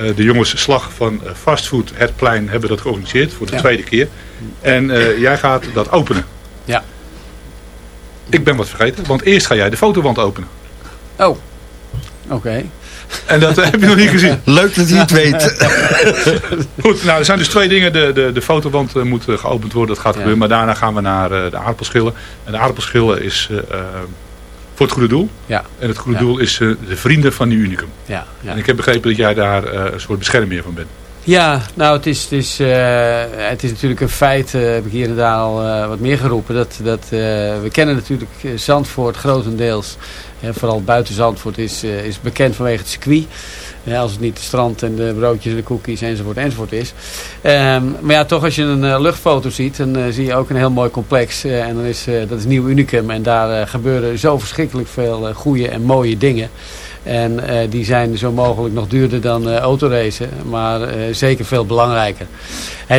Uh, de jongens Slag van Fastfood Het Plein hebben dat georganiseerd voor de ja. tweede keer. En jij gaat dat openen. Ja. Ik ben wat vergeten, want eerst ga jij de fotowand openen. Oh, oké. Okay. En dat heb je nog niet gezien. Leuk dat je het weet. Goed, nou er zijn dus twee dingen. De, de, de fotowand moet geopend worden, dat gaat ja. gebeuren. Maar daarna gaan we naar de aardappelschillen. En de aardappelschillen is voor het goede doel. Ja. En het goede ja. doel is de vrienden van Nieuw Unicum. Ja. ja. En ik heb begrepen dat jij daar een soort beschermheer van bent. Ja, nou het is, het is, uh, het is natuurlijk een feit, uh, heb ik hier en daar al uh, wat meer geroepen. Dat, dat, we kennen natuurlijk Zandvoort grotendeels, vooral buiten Zandvoort is, is bekend vanwege het circuit. als het niet het strand en de broodjes en de cookies enzovoort enzovoort is. Um, maar ja, toch als je een luchtfoto ziet, dan zie je ook een heel mooi complex. en dan is, dat is Nieuw Unicum en daar gebeuren zo verschrikkelijk veel goede en mooie dingen. En uh, die zijn zo mogelijk nog duurder dan uh, autoracen. Maar uh, zeker veel belangrijker.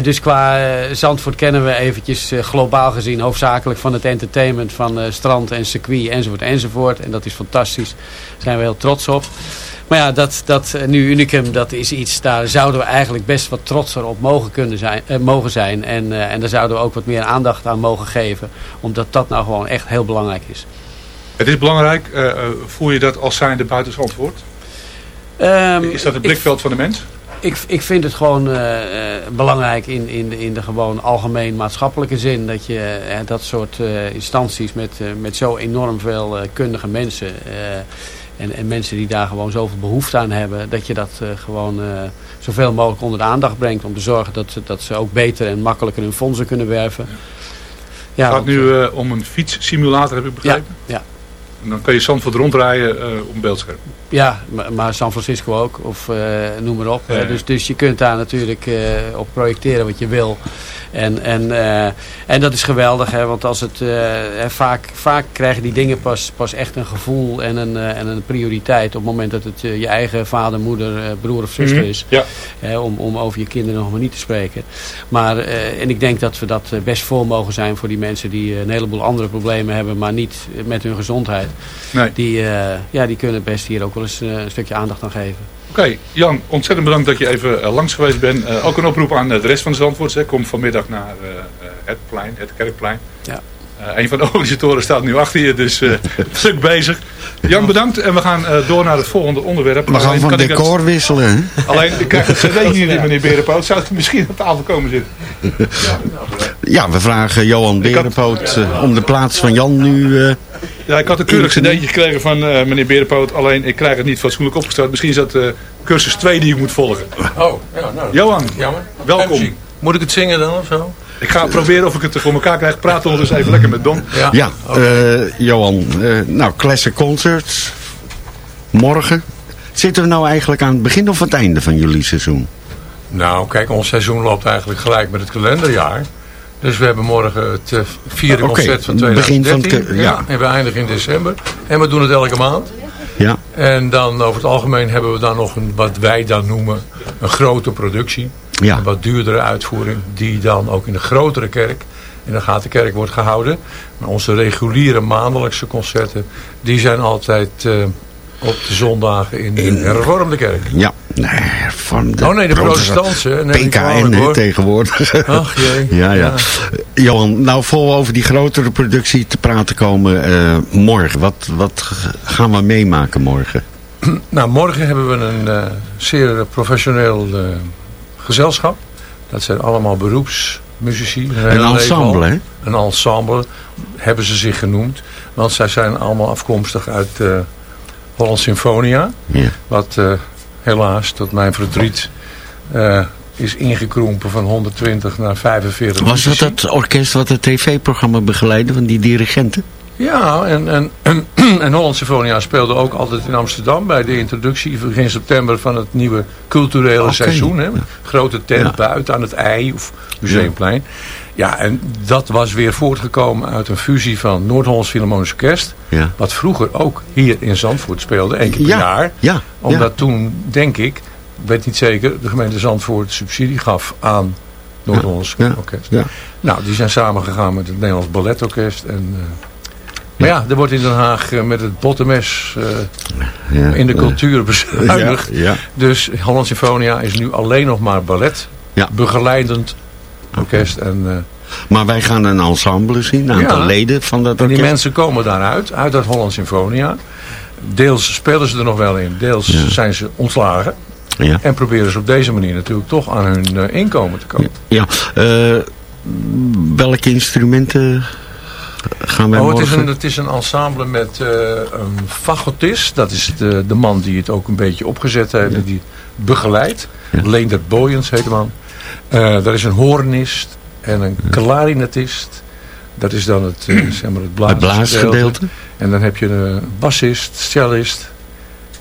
Dus qua Zandvoort kennen we eventjes globaal gezien hoofdzakelijk van het entertainment van strand en circuit enzovoort enzovoort. En dat is fantastisch. Daar zijn we heel trots op. Maar ja, dat, dat nu Unicum, dat is iets, daar zouden we eigenlijk best wat trotser op mogen, kunnen zijn, mogen zijn. En, en daar zouden we ook wat meer aandacht aan mogen geven. Omdat dat nou gewoon echt heel belangrijk is. Het is belangrijk. Uh, voel je dat als zijnde buiten Zandvoort? Um, is dat het blikveld ik, van de mens? Ik, ik vind het gewoon uh, belangrijk in, in, de, in de gewoon algemeen maatschappelijke zin. Dat je dat soort instanties met, met zo enorm veel kundige mensen... En, en, mensen die daar gewoon zoveel behoefte aan hebben... dat je dat gewoon zoveel mogelijk onder de aandacht brengt... om te zorgen dat, dat ze ook beter en makkelijker hun fondsen kunnen werven. Ja, het gaat nu om een fietssimulator, heb ik begrepen? Ja, ja. En dan kan je Zandvoort rondrijden uh, op beeldscherm. Ja, maar, maar San Francisco ook. Of uh, noem maar op. Ja. Dus, dus je kunt daar natuurlijk uh, op projecteren wat je wil. En, en, en dat is geweldig. Hè, want als het, vaak, vaak krijgen die dingen pas, pas echt een gevoel en een, en een prioriteit. Op het moment dat het je eigen vader, moeder, broer of zuster Mhm. is. Ja. om, om over je kinderen nog maar niet te spreken. Maar, en ik denk dat we dat best voor mogen zijn voor die mensen die een heleboel andere problemen hebben. Maar niet met hun gezondheid. Nee. Die, ja, die kunnen best hier ook wel eens uh, een stukje aandacht aan geven. Oké, okay, Jan, ontzettend bedankt dat je even uh, langs geweest bent. Uh, ook een oproep aan de rest van de Zandvoorts. Hè. Kom vanmiddag naar het plein, het kerkplein. Ja. Een van de organisatoren staat nu achter je, dus druk bezig. Jan, bedankt en we gaan door naar het volgende onderwerp. We gaan Alleen van decor het... wisselen. Alleen, ik krijg het cd niet in, meneer Berenpoot. Zou het misschien op tafel komen zitten? Ja, ja we vragen Johan Berenpoot had... om de plaats van Jan nu... Ja, ik had een keurig cd'tje gekregen van uh, meneer Berenpoot. Alleen ik krijg het niet fatsoenlijk opgesteld. Misschien is dat uh, cursus 2 die ik moet volgen. Oh, ja, nou. Johan, jammer. welkom. Moet ik het zingen dan of zo? Ik ga proberen of ik het voor elkaar krijg. Praat ondertussen even lekker met Don. Ja, ja okay. uh, Johan. nou, Classic Concerts. Morgen. Zitten we nou eigenlijk aan het begin of het einde van jullie seizoen? Nou, kijk, ons seizoen loopt eigenlijk gelijk met het kalenderjaar. Dus we hebben morgen het uh, vierde okay, concert van 2013. Begin van ja. ja. En we eindigen in december. En we doen het elke maand. Ja. En dan over het algemeen hebben we dan nog een, wat wij dan noemen een grote productie. Ja. Een wat duurdere uitvoering. Die dan ook in de grotere kerk, in de Gatenkerk wordt gehouden. Maar onze reguliere maandelijkse concerten, die zijn altijd... Uh, op de zondagen in de hervormde kerk. Ja, nee, hervormde. Oh nee, de protestantse. Nee, PKN tegenwoordig. Ach jee. ja, ja, ja. Johan, nou vol over die grotere productie te praten komen uh, morgen. Wat, wat gaan we meemaken morgen? nou, morgen hebben we een uh, zeer professioneel uh, gezelschap. Dat zijn allemaal beroepsmuzici. Een, ensemble, hè? Een ensemble hebben ze zich genoemd. Want zij zijn allemaal afkomstig uit... Holland Symfonia. Ja. Wat uh, helaas tot mijn verdriet uh, is ingekrompen van 120 naar 45. Was dat het orkest wat het tv-programma begeleidde van die dirigenten? Ja, en, en, en, en Holland Symfonia speelde ook altijd in Amsterdam bij de introductie begin september van het nieuwe culturele seizoen. Hè? Grote tent Ja. buiten aan het IJ of Museumplein. Ja, en dat was weer voortgekomen uit een fusie van Noord-Hollands Philharmonisch Orkest. Ja. Wat vroeger ook hier in Zandvoort speelde, één keer per Ja, jaar. ja, Omdat toen, denk ik, ik weet niet zeker, de gemeente Zandvoort subsidie gaf aan Noord-Hollands Orkest. ja. Nou, die zijn samengegaan met het Nederlands Balletorkest. En, eh, maar ja, er wordt in Den Haag eh, met het bottenmes eh, Ja, in de cultuur bezuinigd. Dus Holland Symfonia is nu alleen nog maar ballet. Begeleidend orkest. En, eh, Maar wij gaan een ensemble zien, een aantal Ja. leden van dat en die orkest. mensen komen daaruit, uit dat Holland Symfonia. Deels spelen ze er nog wel in, deels zijn ze ontslagen. Ja. En proberen ze op deze manier natuurlijk toch aan hun inkomen te komen. Ja, welke instrumenten gaan wij Oh, het, is een, het is een ensemble met eh, een fagotist. Dat is de, de man die het ook een beetje opgezet heeft. en Die begeleidt. Leendert Boyens heet de man. Eh er is een hoornist en een klarinetist. Dat is dan het, eh, zeg maar het Het blaasgedeelte. En dan heb je een bassist, cellist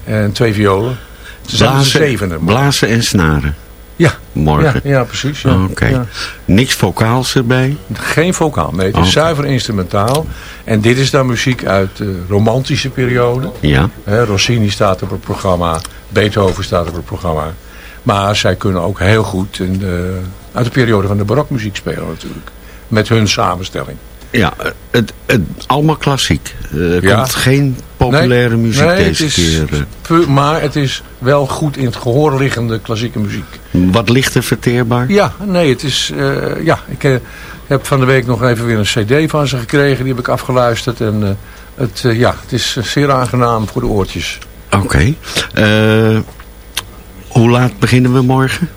en twee violen. Blazen, zeven. er. blazen en snaren. Ja. Morgen. Ja, ja, precies. Ja. Oké. Ja. Niks vocaals erbij? Geen vocaal, nee. Het is Oh. zuiver instrumentaal. En dit is dan muziek uit de romantische periode. Ja. Rossini staat op het programma. Beethoven staat op het programma. Maar zij kunnen ook heel goed in de, uit de periode van de barokmuziek spelen natuurlijk. Met hun samenstelling. Ja, het, het, allemaal klassiek. Er Ja. komt geen populaire Nee, muziek nee, deze het is keer. maar het is wel goed in het gehoor liggende klassieke muziek. Wat lichter verteerbaar? Ja, nee, het is... eh, ja, ik eh, heb van de week nog even weer een cd van ze gekregen. Die heb ik afgeluisterd. En eh, het, ja, het is zeer aangenaam voor de oortjes. Oké. Hoe laat beginnen we morgen?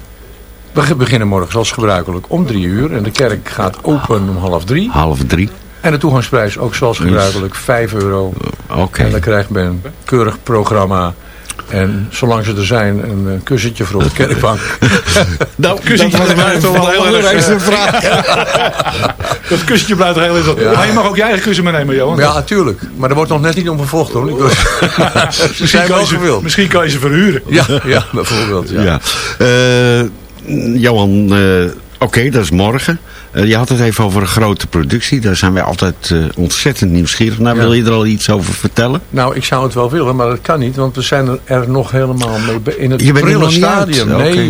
We beginnen morgen zoals gebruikelijk om drie uur. En de kerk gaat open om half drie. Half drie. En de toegangsprijs ook zoals gebruikelijk 5 euro. Oké. En dan krijgt men een keurig programma. En zolang ze er zijn, een eh, kussentje voor op de kerkbank. Nou, kussentje dat was blijft toch wel heel erg... eh, vraag. Dat kussentje blijft heel interessant. Maar je mag ook je eigen kussen meenemen, Johan. Ja, natuurlijk. Maar er wordt nog net niet om vervolgd hoor. Misschien, kan je ze, misschien kan je ze verhuren. Ja, ja bijvoorbeeld. Ja. Ja. Eh, Johan, eh, oké, dat is morgen. Eh, je had het even over een grote productie. Daar zijn wij altijd eh, ontzettend nieuwsgierig naar. Ja. Wil je er al iets over vertellen? Nou, ik zou het wel willen, maar dat kan niet. Want we zijn er, er nog helemaal mee in het Je bent prille stadium. Nee,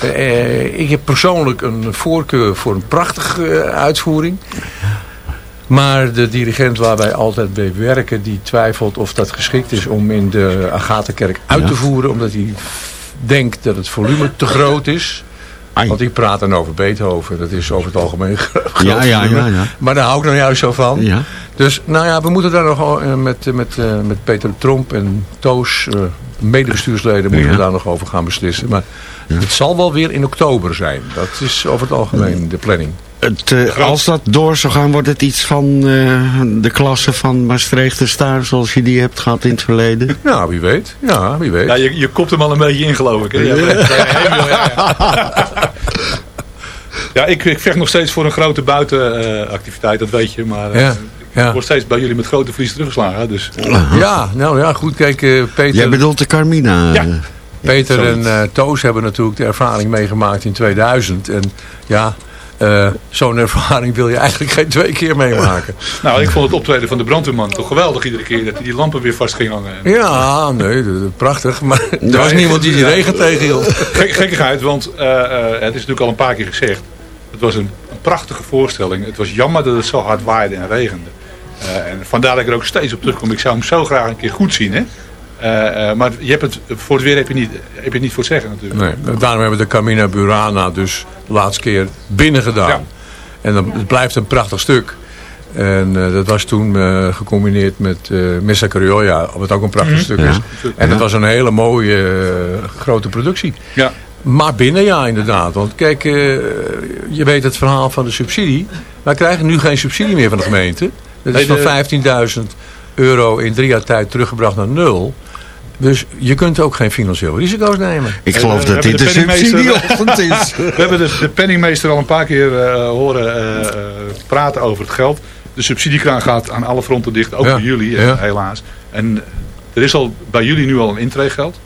we- ik heb persoonlijk een voorkeur voor een prachtige uitvoering. Maar de dirigent waar wij altijd bij werken, die twijfelt of dat geschikt is om in de Agatha-kerk uit Ja. te voeren. Omdat hij denkt dat het volume te groot is. Want ik praat dan over Beethoven. Dat is over het algemeen groot Ja, ja, ja, ja. Maar daar hou ik nou juist zo van. Ja. Dus nou ja, we moeten daar nog eh, met, eh, met, eh, met Peter Tromp en Toos, medebestuursleden, moeten we daar nog over gaan beslissen. Maar het zal wel weer in oktober zijn. Dat is over het algemeen de planning. Het, eh, als dat door zou gaan, wordt het iets van eh, de klasse van Maastricht de Staar, zoals je die hebt gehad in het verleden? Nou, wie weet. Ja, wie weet. Ja, je, je kopt hem al een beetje in, geloof ik. Hè? Ja, Ja. ja, ja, ja. Ja, ik, ik vecht nog steeds voor een grote buitenactiviteit, dat weet je. Maar eh, Ja, ja. ik word steeds bij jullie met grote verlies teruggeslagen. Dus. Ja, nou ja, goed. Kijk, eh, Peter... Jij bedoelt de Carmina? Ja. Peter en eh, Toos hebben natuurlijk de ervaring meegemaakt in 2000. En ja, eh, zo'n ervaring wil je eigenlijk geen twee keer meemaken. Nou, ik vond het optreden van de brandweerman toch geweldig iedere keer. Dat hij die lampen weer vast ging hangen. Ja, nee, prachtig. Maar er was niemand die die regen tegenhield. Gek, gekkigheid, want eh, eh, het is natuurlijk al een paar keer gezegd. Het was een, een prachtige voorstelling. Het was jammer dat het zo hard waaide en regende. Eh, en vandaar dat ik er ook steeds op terugkom. Ik zou hem zo graag een keer goed zien. Hè? Eh, eh, maar je hebt het, voor het weer heb je, niet, heb je het niet voor het zeggen natuurlijk. Nee, daarom hebben we de Camina Burana dus de laatste keer binnen gedaan. Ja. En dan, het blijft een prachtig stuk. En eh, dat was toen eh, gecombineerd met eh Missa wat ook een prachtig Mhm. stuk Ja. is. En dat was een hele mooie grote productie. Ja. Maar binnen ja, inderdaad. Want kijk, eh, je weet het verhaal van de subsidie. Wij krijgen nu geen subsidie meer van de gemeente. Dat is van 15.000 euro in drie jaar tijd teruggebracht naar nul. Dus je kunt ook geen financieel risico's nemen. Ik geloof dat dit de subsidieochtend is. We hebben de, de penningmeester al een paar keer eh, horen eh, eh, praten over het geld. de subsidiekraan gaat aan alle fronten dicht, ook Ja. voor jullie, Ja. helaas. En er is al bij jullie nu al een intreegeld.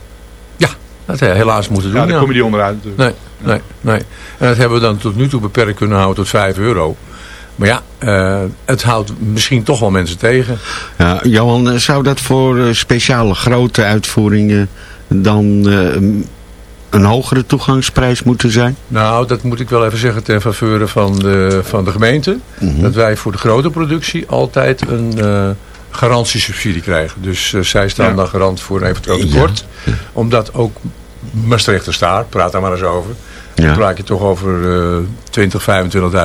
Dat hebben we helaas moeten doen. Ja, daar ja. kom je niet onderuit natuurlijk. Nee, nee, nee. En dat hebben we dan tot nu toe beperkt kunnen houden tot 5 euro. Maar ja, eh, het houdt misschien toch wel mensen tegen. Ja, Johan, eh, zou dat voor eh, speciale grote uitvoeringen dan een hogere toegangsprijs moeten zijn? Nou, dat moet ik wel even zeggen ten faveur van de, van de gemeente. Mhm. Dat wij voor de grote productie altijd een eh, garantiesubsidie krijgen. Dus zij staan Ja. dan garant voor een eventueel tekort. Omdat ook Maastricht er staat, praat daar maar eens over. Ja. Dan praat je toch over eh 20,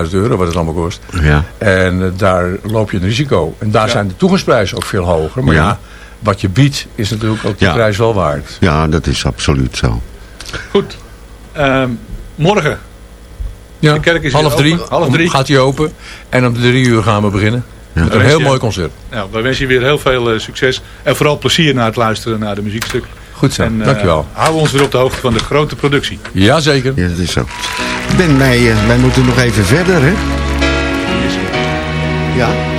25.000 euro wat het allemaal kost. Ja. En eh, daar loop je een risico. En daar Ja. zijn de toegangsprijzen ook veel hoger. Maar ja, Ja. wat je biedt is natuurlijk ook de Ja. prijs wel waard. Ja, dat is absoluut zo. Goed. Ehm, morgen. Ja, De kerk is half drie, open. Half drie. gaat hij open. En om drie uur gaan we beginnen. Met een heel je- mooi concert. Nou, wij wensen je weer heel veel eh, succes. En vooral plezier naar het luisteren naar de muziekstuk. Goed zo, En, eh, dankjewel. Houden we ons weer op de hoogte van de grote productie. Jazeker. Ja, dat is zo. Ben, wij, eh, wij moeten nog even verder, hè? Ja.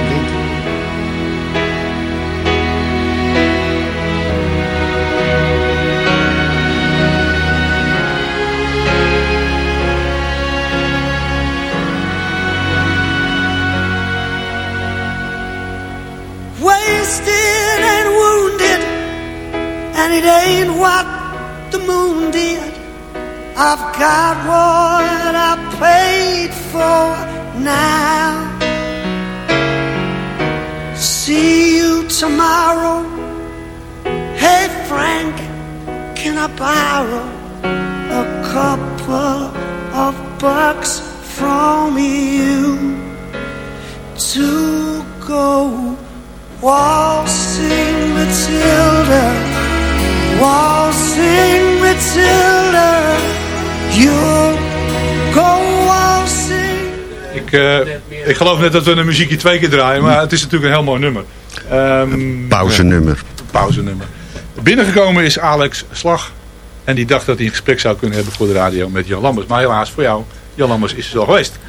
I've got what I paid for now. See you tomorrow. Hey Frank, can I borrow a couple of bucks from you to go? Waltzing Matilda, waltzing Matilda. Ik, eh, ik geloof net dat we een muziekje twee keer draaien, maar het is natuurlijk een heel mooi nummer. Ehm, Pauzenummer. ja, pauzenummer. Binnengekomen is Alex Slag. En die dacht dat hij een gesprek zou kunnen hebben voor de radio met Jan Lammers. Maar helaas voor jou, Jan Lammers is er al geweest.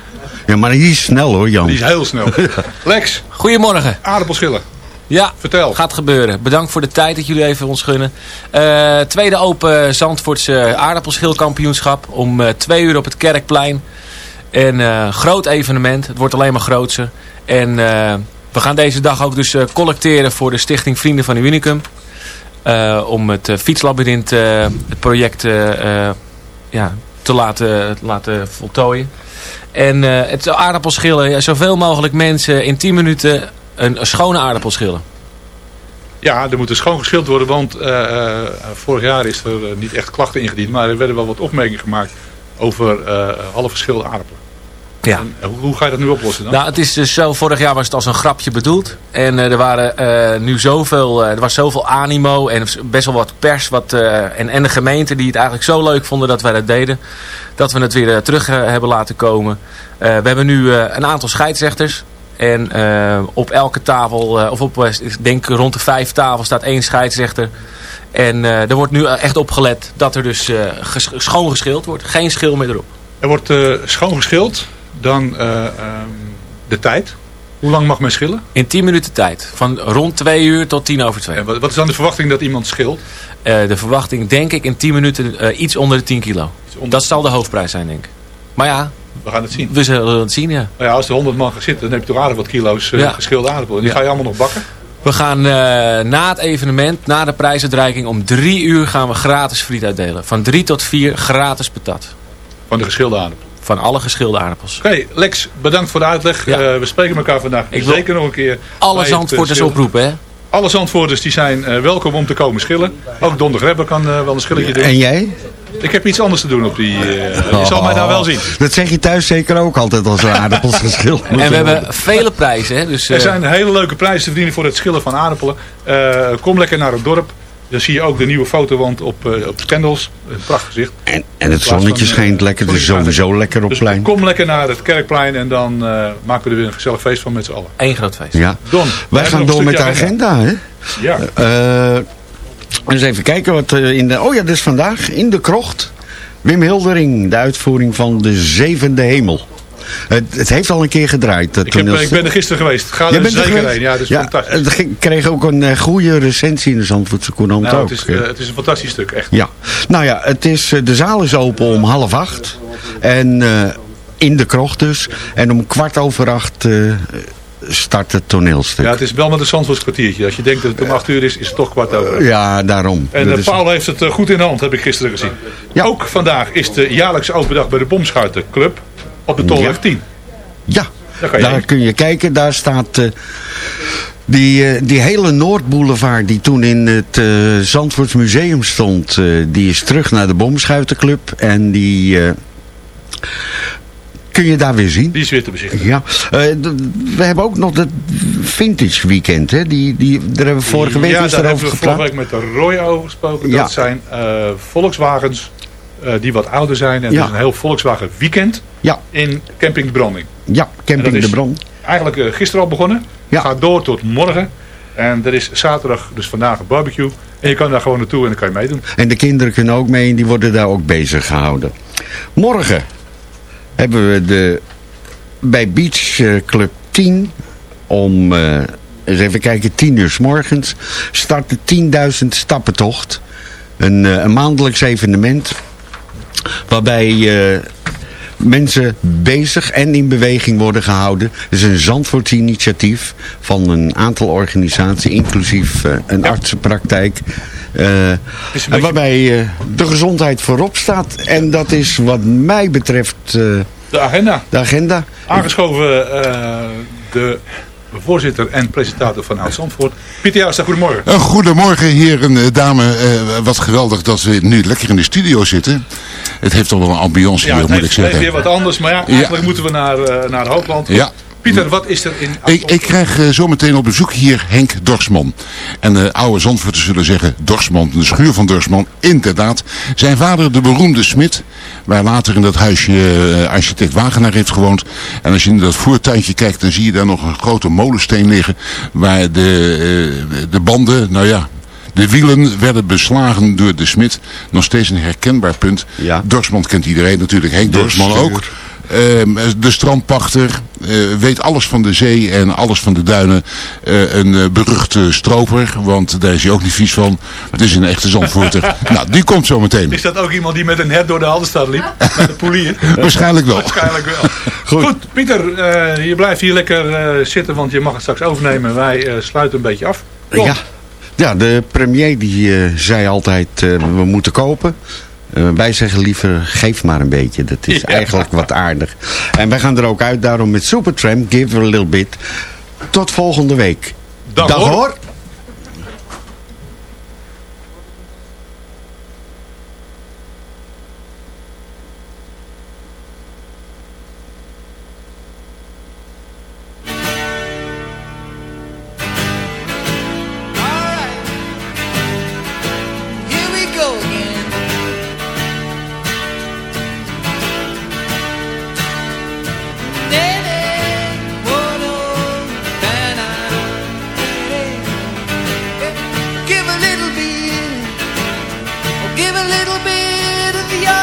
Ja, maar die is snel hoor, Jan. Die is heel snel. Lex, Goedemorgen. aardappelschillen. Ja, Vertel. gaat gebeuren. Bedankt voor de tijd dat jullie even ons gunnen. Eh, tweede open Zandvoortse aardappelschilkampioenschap. Om eh, twee uur op het Kerkplein. En eh, groot evenement. Het wordt alleen maar grootser. En we gaan deze dag ook dus collecteren voor de stichting Vrienden van de Unicum. Om het uh, fietslabyrinth, eh, het project ja, te laten, laten voltooien. En het aardappelschillen, zoveel mogelijk mensen in 10 minuten een, een schone aardappel schillen. Ja, er moet dus schoon geschild worden, want eh, eh, vorig jaar is er eh, niet echt klachten ingediend. Maar er werden wel wat opmerkingen gemaakt over eh half verschillende aardappelen. Ja. En, hoe, hoe ga je dat nu oplossen dan? Nou, het is dus zo, vorig jaar was het als een grapje bedoeld. En er waren nu zoveel, er was zoveel animo en best wel wat pers wat, en, en de gemeente die het eigenlijk zo leuk vonden dat wij dat deden. Dat we het weer terug hebben laten komen. We hebben nu een aantal scheidsrechters. En eh, op elke tafel, eh, of op eh, ik denk rond de vijf tafels staat één scheidsrechter. En er wordt nu echt op gelet dat er dus ges- schoon geschild wordt. Geen schil meer erop. Er wordt schoon geschild, dan eh, ehm, de tijd. Hoe lang mag men schillen? In 10 minuten tijd. Van rond 2 uur tot 10 over 2. En wat, is dan de verwachting dat iemand schilt? De verwachting denk ik in 10 minuten iets onder de 10 kilo. Dat zal de hoofdprijs zijn denk ik. Maar ja, We gaan het zien. we zullen het zien ja. Nou ja, als er 100 man gaat zitten, dan heb je toch aardig wat kilo's eh, Ja. geschilde aardappelen. En die Ja. ga je allemaal nog bakken. We gaan eh, na het evenement, na de prijsuitreiking, om 3 uur gaan we gratis friet uitdelen. Van 3 tot 4 gratis patat. Van de geschilde aardappelen? Van alle geschilde aardappels. Oké, Lex, bedankt voor de uitleg. Ja. Eh, we spreken elkaar vandaag Ik wil zeker nog een keer. Alle Zandvoorters oproepen hè. Alle Zandvoorters die zijn eh, welkom om te komen schillen. Ook Don de Grebbe kan eh, wel een schilletje doen. En jij? Ik heb iets anders te doen op die... eh, je zal mij daar wel zien. Dat zeg je thuis zeker ook altijd als er aardappels geschild En we hebben vele prijzen hè. Dus, Er eh, zijn hele leuke prijzen te verdienen voor het schillen van aardappelen. Eh, kom lekker naar het dorp. Dan zie je ook de nieuwe fotowand op, eh op Kendals. Een prachtig gezicht. En, en het zonnetje van, schijnt lekker, dus sowieso lekker op Dus plein. kom lekker naar het Kerkplein en dan eh, maken we er weer een gezellig feest van met z'n allen. Eén groot feest. Ja. Don, Wij gaan door met de agenda, hè? Ja. Eh, eens even kijken wat eh, in de... Oh ja, dus vandaag in de krocht. Wim Hildering, de uitvoering van de Zevende Hemel. Het, het heeft al een keer gedraaid. Ik, heb, ik toneelstuk. ben er gisteren geweest. Ga er er zeker heen. Ja, dat is Ja, fantastisch. het kreeg ook een eh, goede recensie in de Zandvoortse Courant Nou, ook. het, is, eh. eh, het is een fantastisch stuk, echt. Ja, nou ja, het is, eh, de zaal is open om half acht. En eh, in de krocht dus. En om kwart over acht eh, start het toneelstuk. Ja, het is wel met een Zandvoorts kwartiertje. Als je denkt dat het om acht uur is, is het toch kwart over. Ja, daarom. En Dat eh, is- Paul heeft het eh, goed in de hand, heb ik gisteren gezien. Ook vandaag is de jaarlijkse open dag bij de Bomschuitenclub op de Tolweg Ja. 10. Ja, Daar je kun je kijken. Daar staat eh, die, die hele Noordboulevard die toen in het Zandvoorts Museum stond. die is terug naar de Bomschuitenclub. En die kun je daar weer zien. Die is weer te bezichtigen. Ja, eh, we hebben ook nog het Vintage Weekend. Hè? Die, die, daar hebben we vorige week ja, daar erover hebben we vorige gepraat. week met de Roy over gesproken. Ja. Dat zijn eh, Volkswagens eh, die wat ouder zijn. En Ja. is een heel Volkswagen weekend Ja. in Camping de Branding. Ja, Camping de Bron. Eigenlijk gisteren al begonnen. Gaat door tot morgen. En er is zaterdag, dus vandaag een barbecue. En je kan daar gewoon naartoe en dan kan je meedoen. En de kinderen kunnen ook mee en die worden daar ook bezig gehouden. Morgen hebben we de, bij Beach eh, Club 10 om, eens even kijken, 10 uur s morgens start de 10.000 stappentocht. Een, eh, een maandelijks evenement waarbij mensen bezig en in beweging worden gehouden. Het is een Zandvoort initiatief van een aantal organisaties, inclusief eh, een artsenpraktijk. eh, waarbij eh, de gezondheid voorop staat. En dat is wat mij betreft De agenda. de agenda. Aangeschoven de voorzitter en presentator van Oud Zandvoort. Pieter Jouwstra, goedemorgen. Een goedemorgen heren, eh, dame. Eh, wat geweldig dat we nu lekker in de studio zitten. Het heeft toch wel een ambiance Ja, hier, het moet ik het heeft zeggen. weer wat anders. Maar ja, eigenlijk moeten we naar, eh, naar Hoogland. Ja. Pieter, wat is er in Ik, ik krijg eh, zometeen op bezoek hier Henk Dorsman. En de oude Zandvoorters zullen zeggen, Dorsman, de schuur van Dorsman. Inderdaad, zijn vader de beroemde smid, waar later in dat huisje eh, architect Wagenaar heeft gewoond. En als je in dat voertuintje kijkt, dan zie je daar nog een grote molensteen liggen, waar de, eh, de banden, nou ja... De wielen werden beslagen door de smid. Nog steeds een herkenbaar punt. Dorsman kent iedereen natuurlijk. Henk De Dorsman ook. Ehm, de strandpachter eh, weet alles van de zee en alles van de duinen. Eh, een eh, beruchte stroper, want daar is hij ook niet vies van. Het is een echte zandvoorter. nou, die komt zo meteen. Is dat ook iemand die met een hert door de Haldenstad liep? Met een polier? Waarschijnlijk wel. Waarschijnlijk wel. Goed, Pieter, eh, je blijft hier lekker eh, zitten, want je mag het straks overnemen. Wij eh, sluiten een beetje af. Kom. Ja. ja, de premier die eh, zei altijd, eh, we moeten kopen. Eh, wij zeggen liever, geef maar een beetje. Dat is Ja. eigenlijk wat aardig. En wij gaan er ook uit, daarom met Supertramp, give a little bit. Tot volgende week. Dag, hoor. hoor.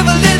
So give a little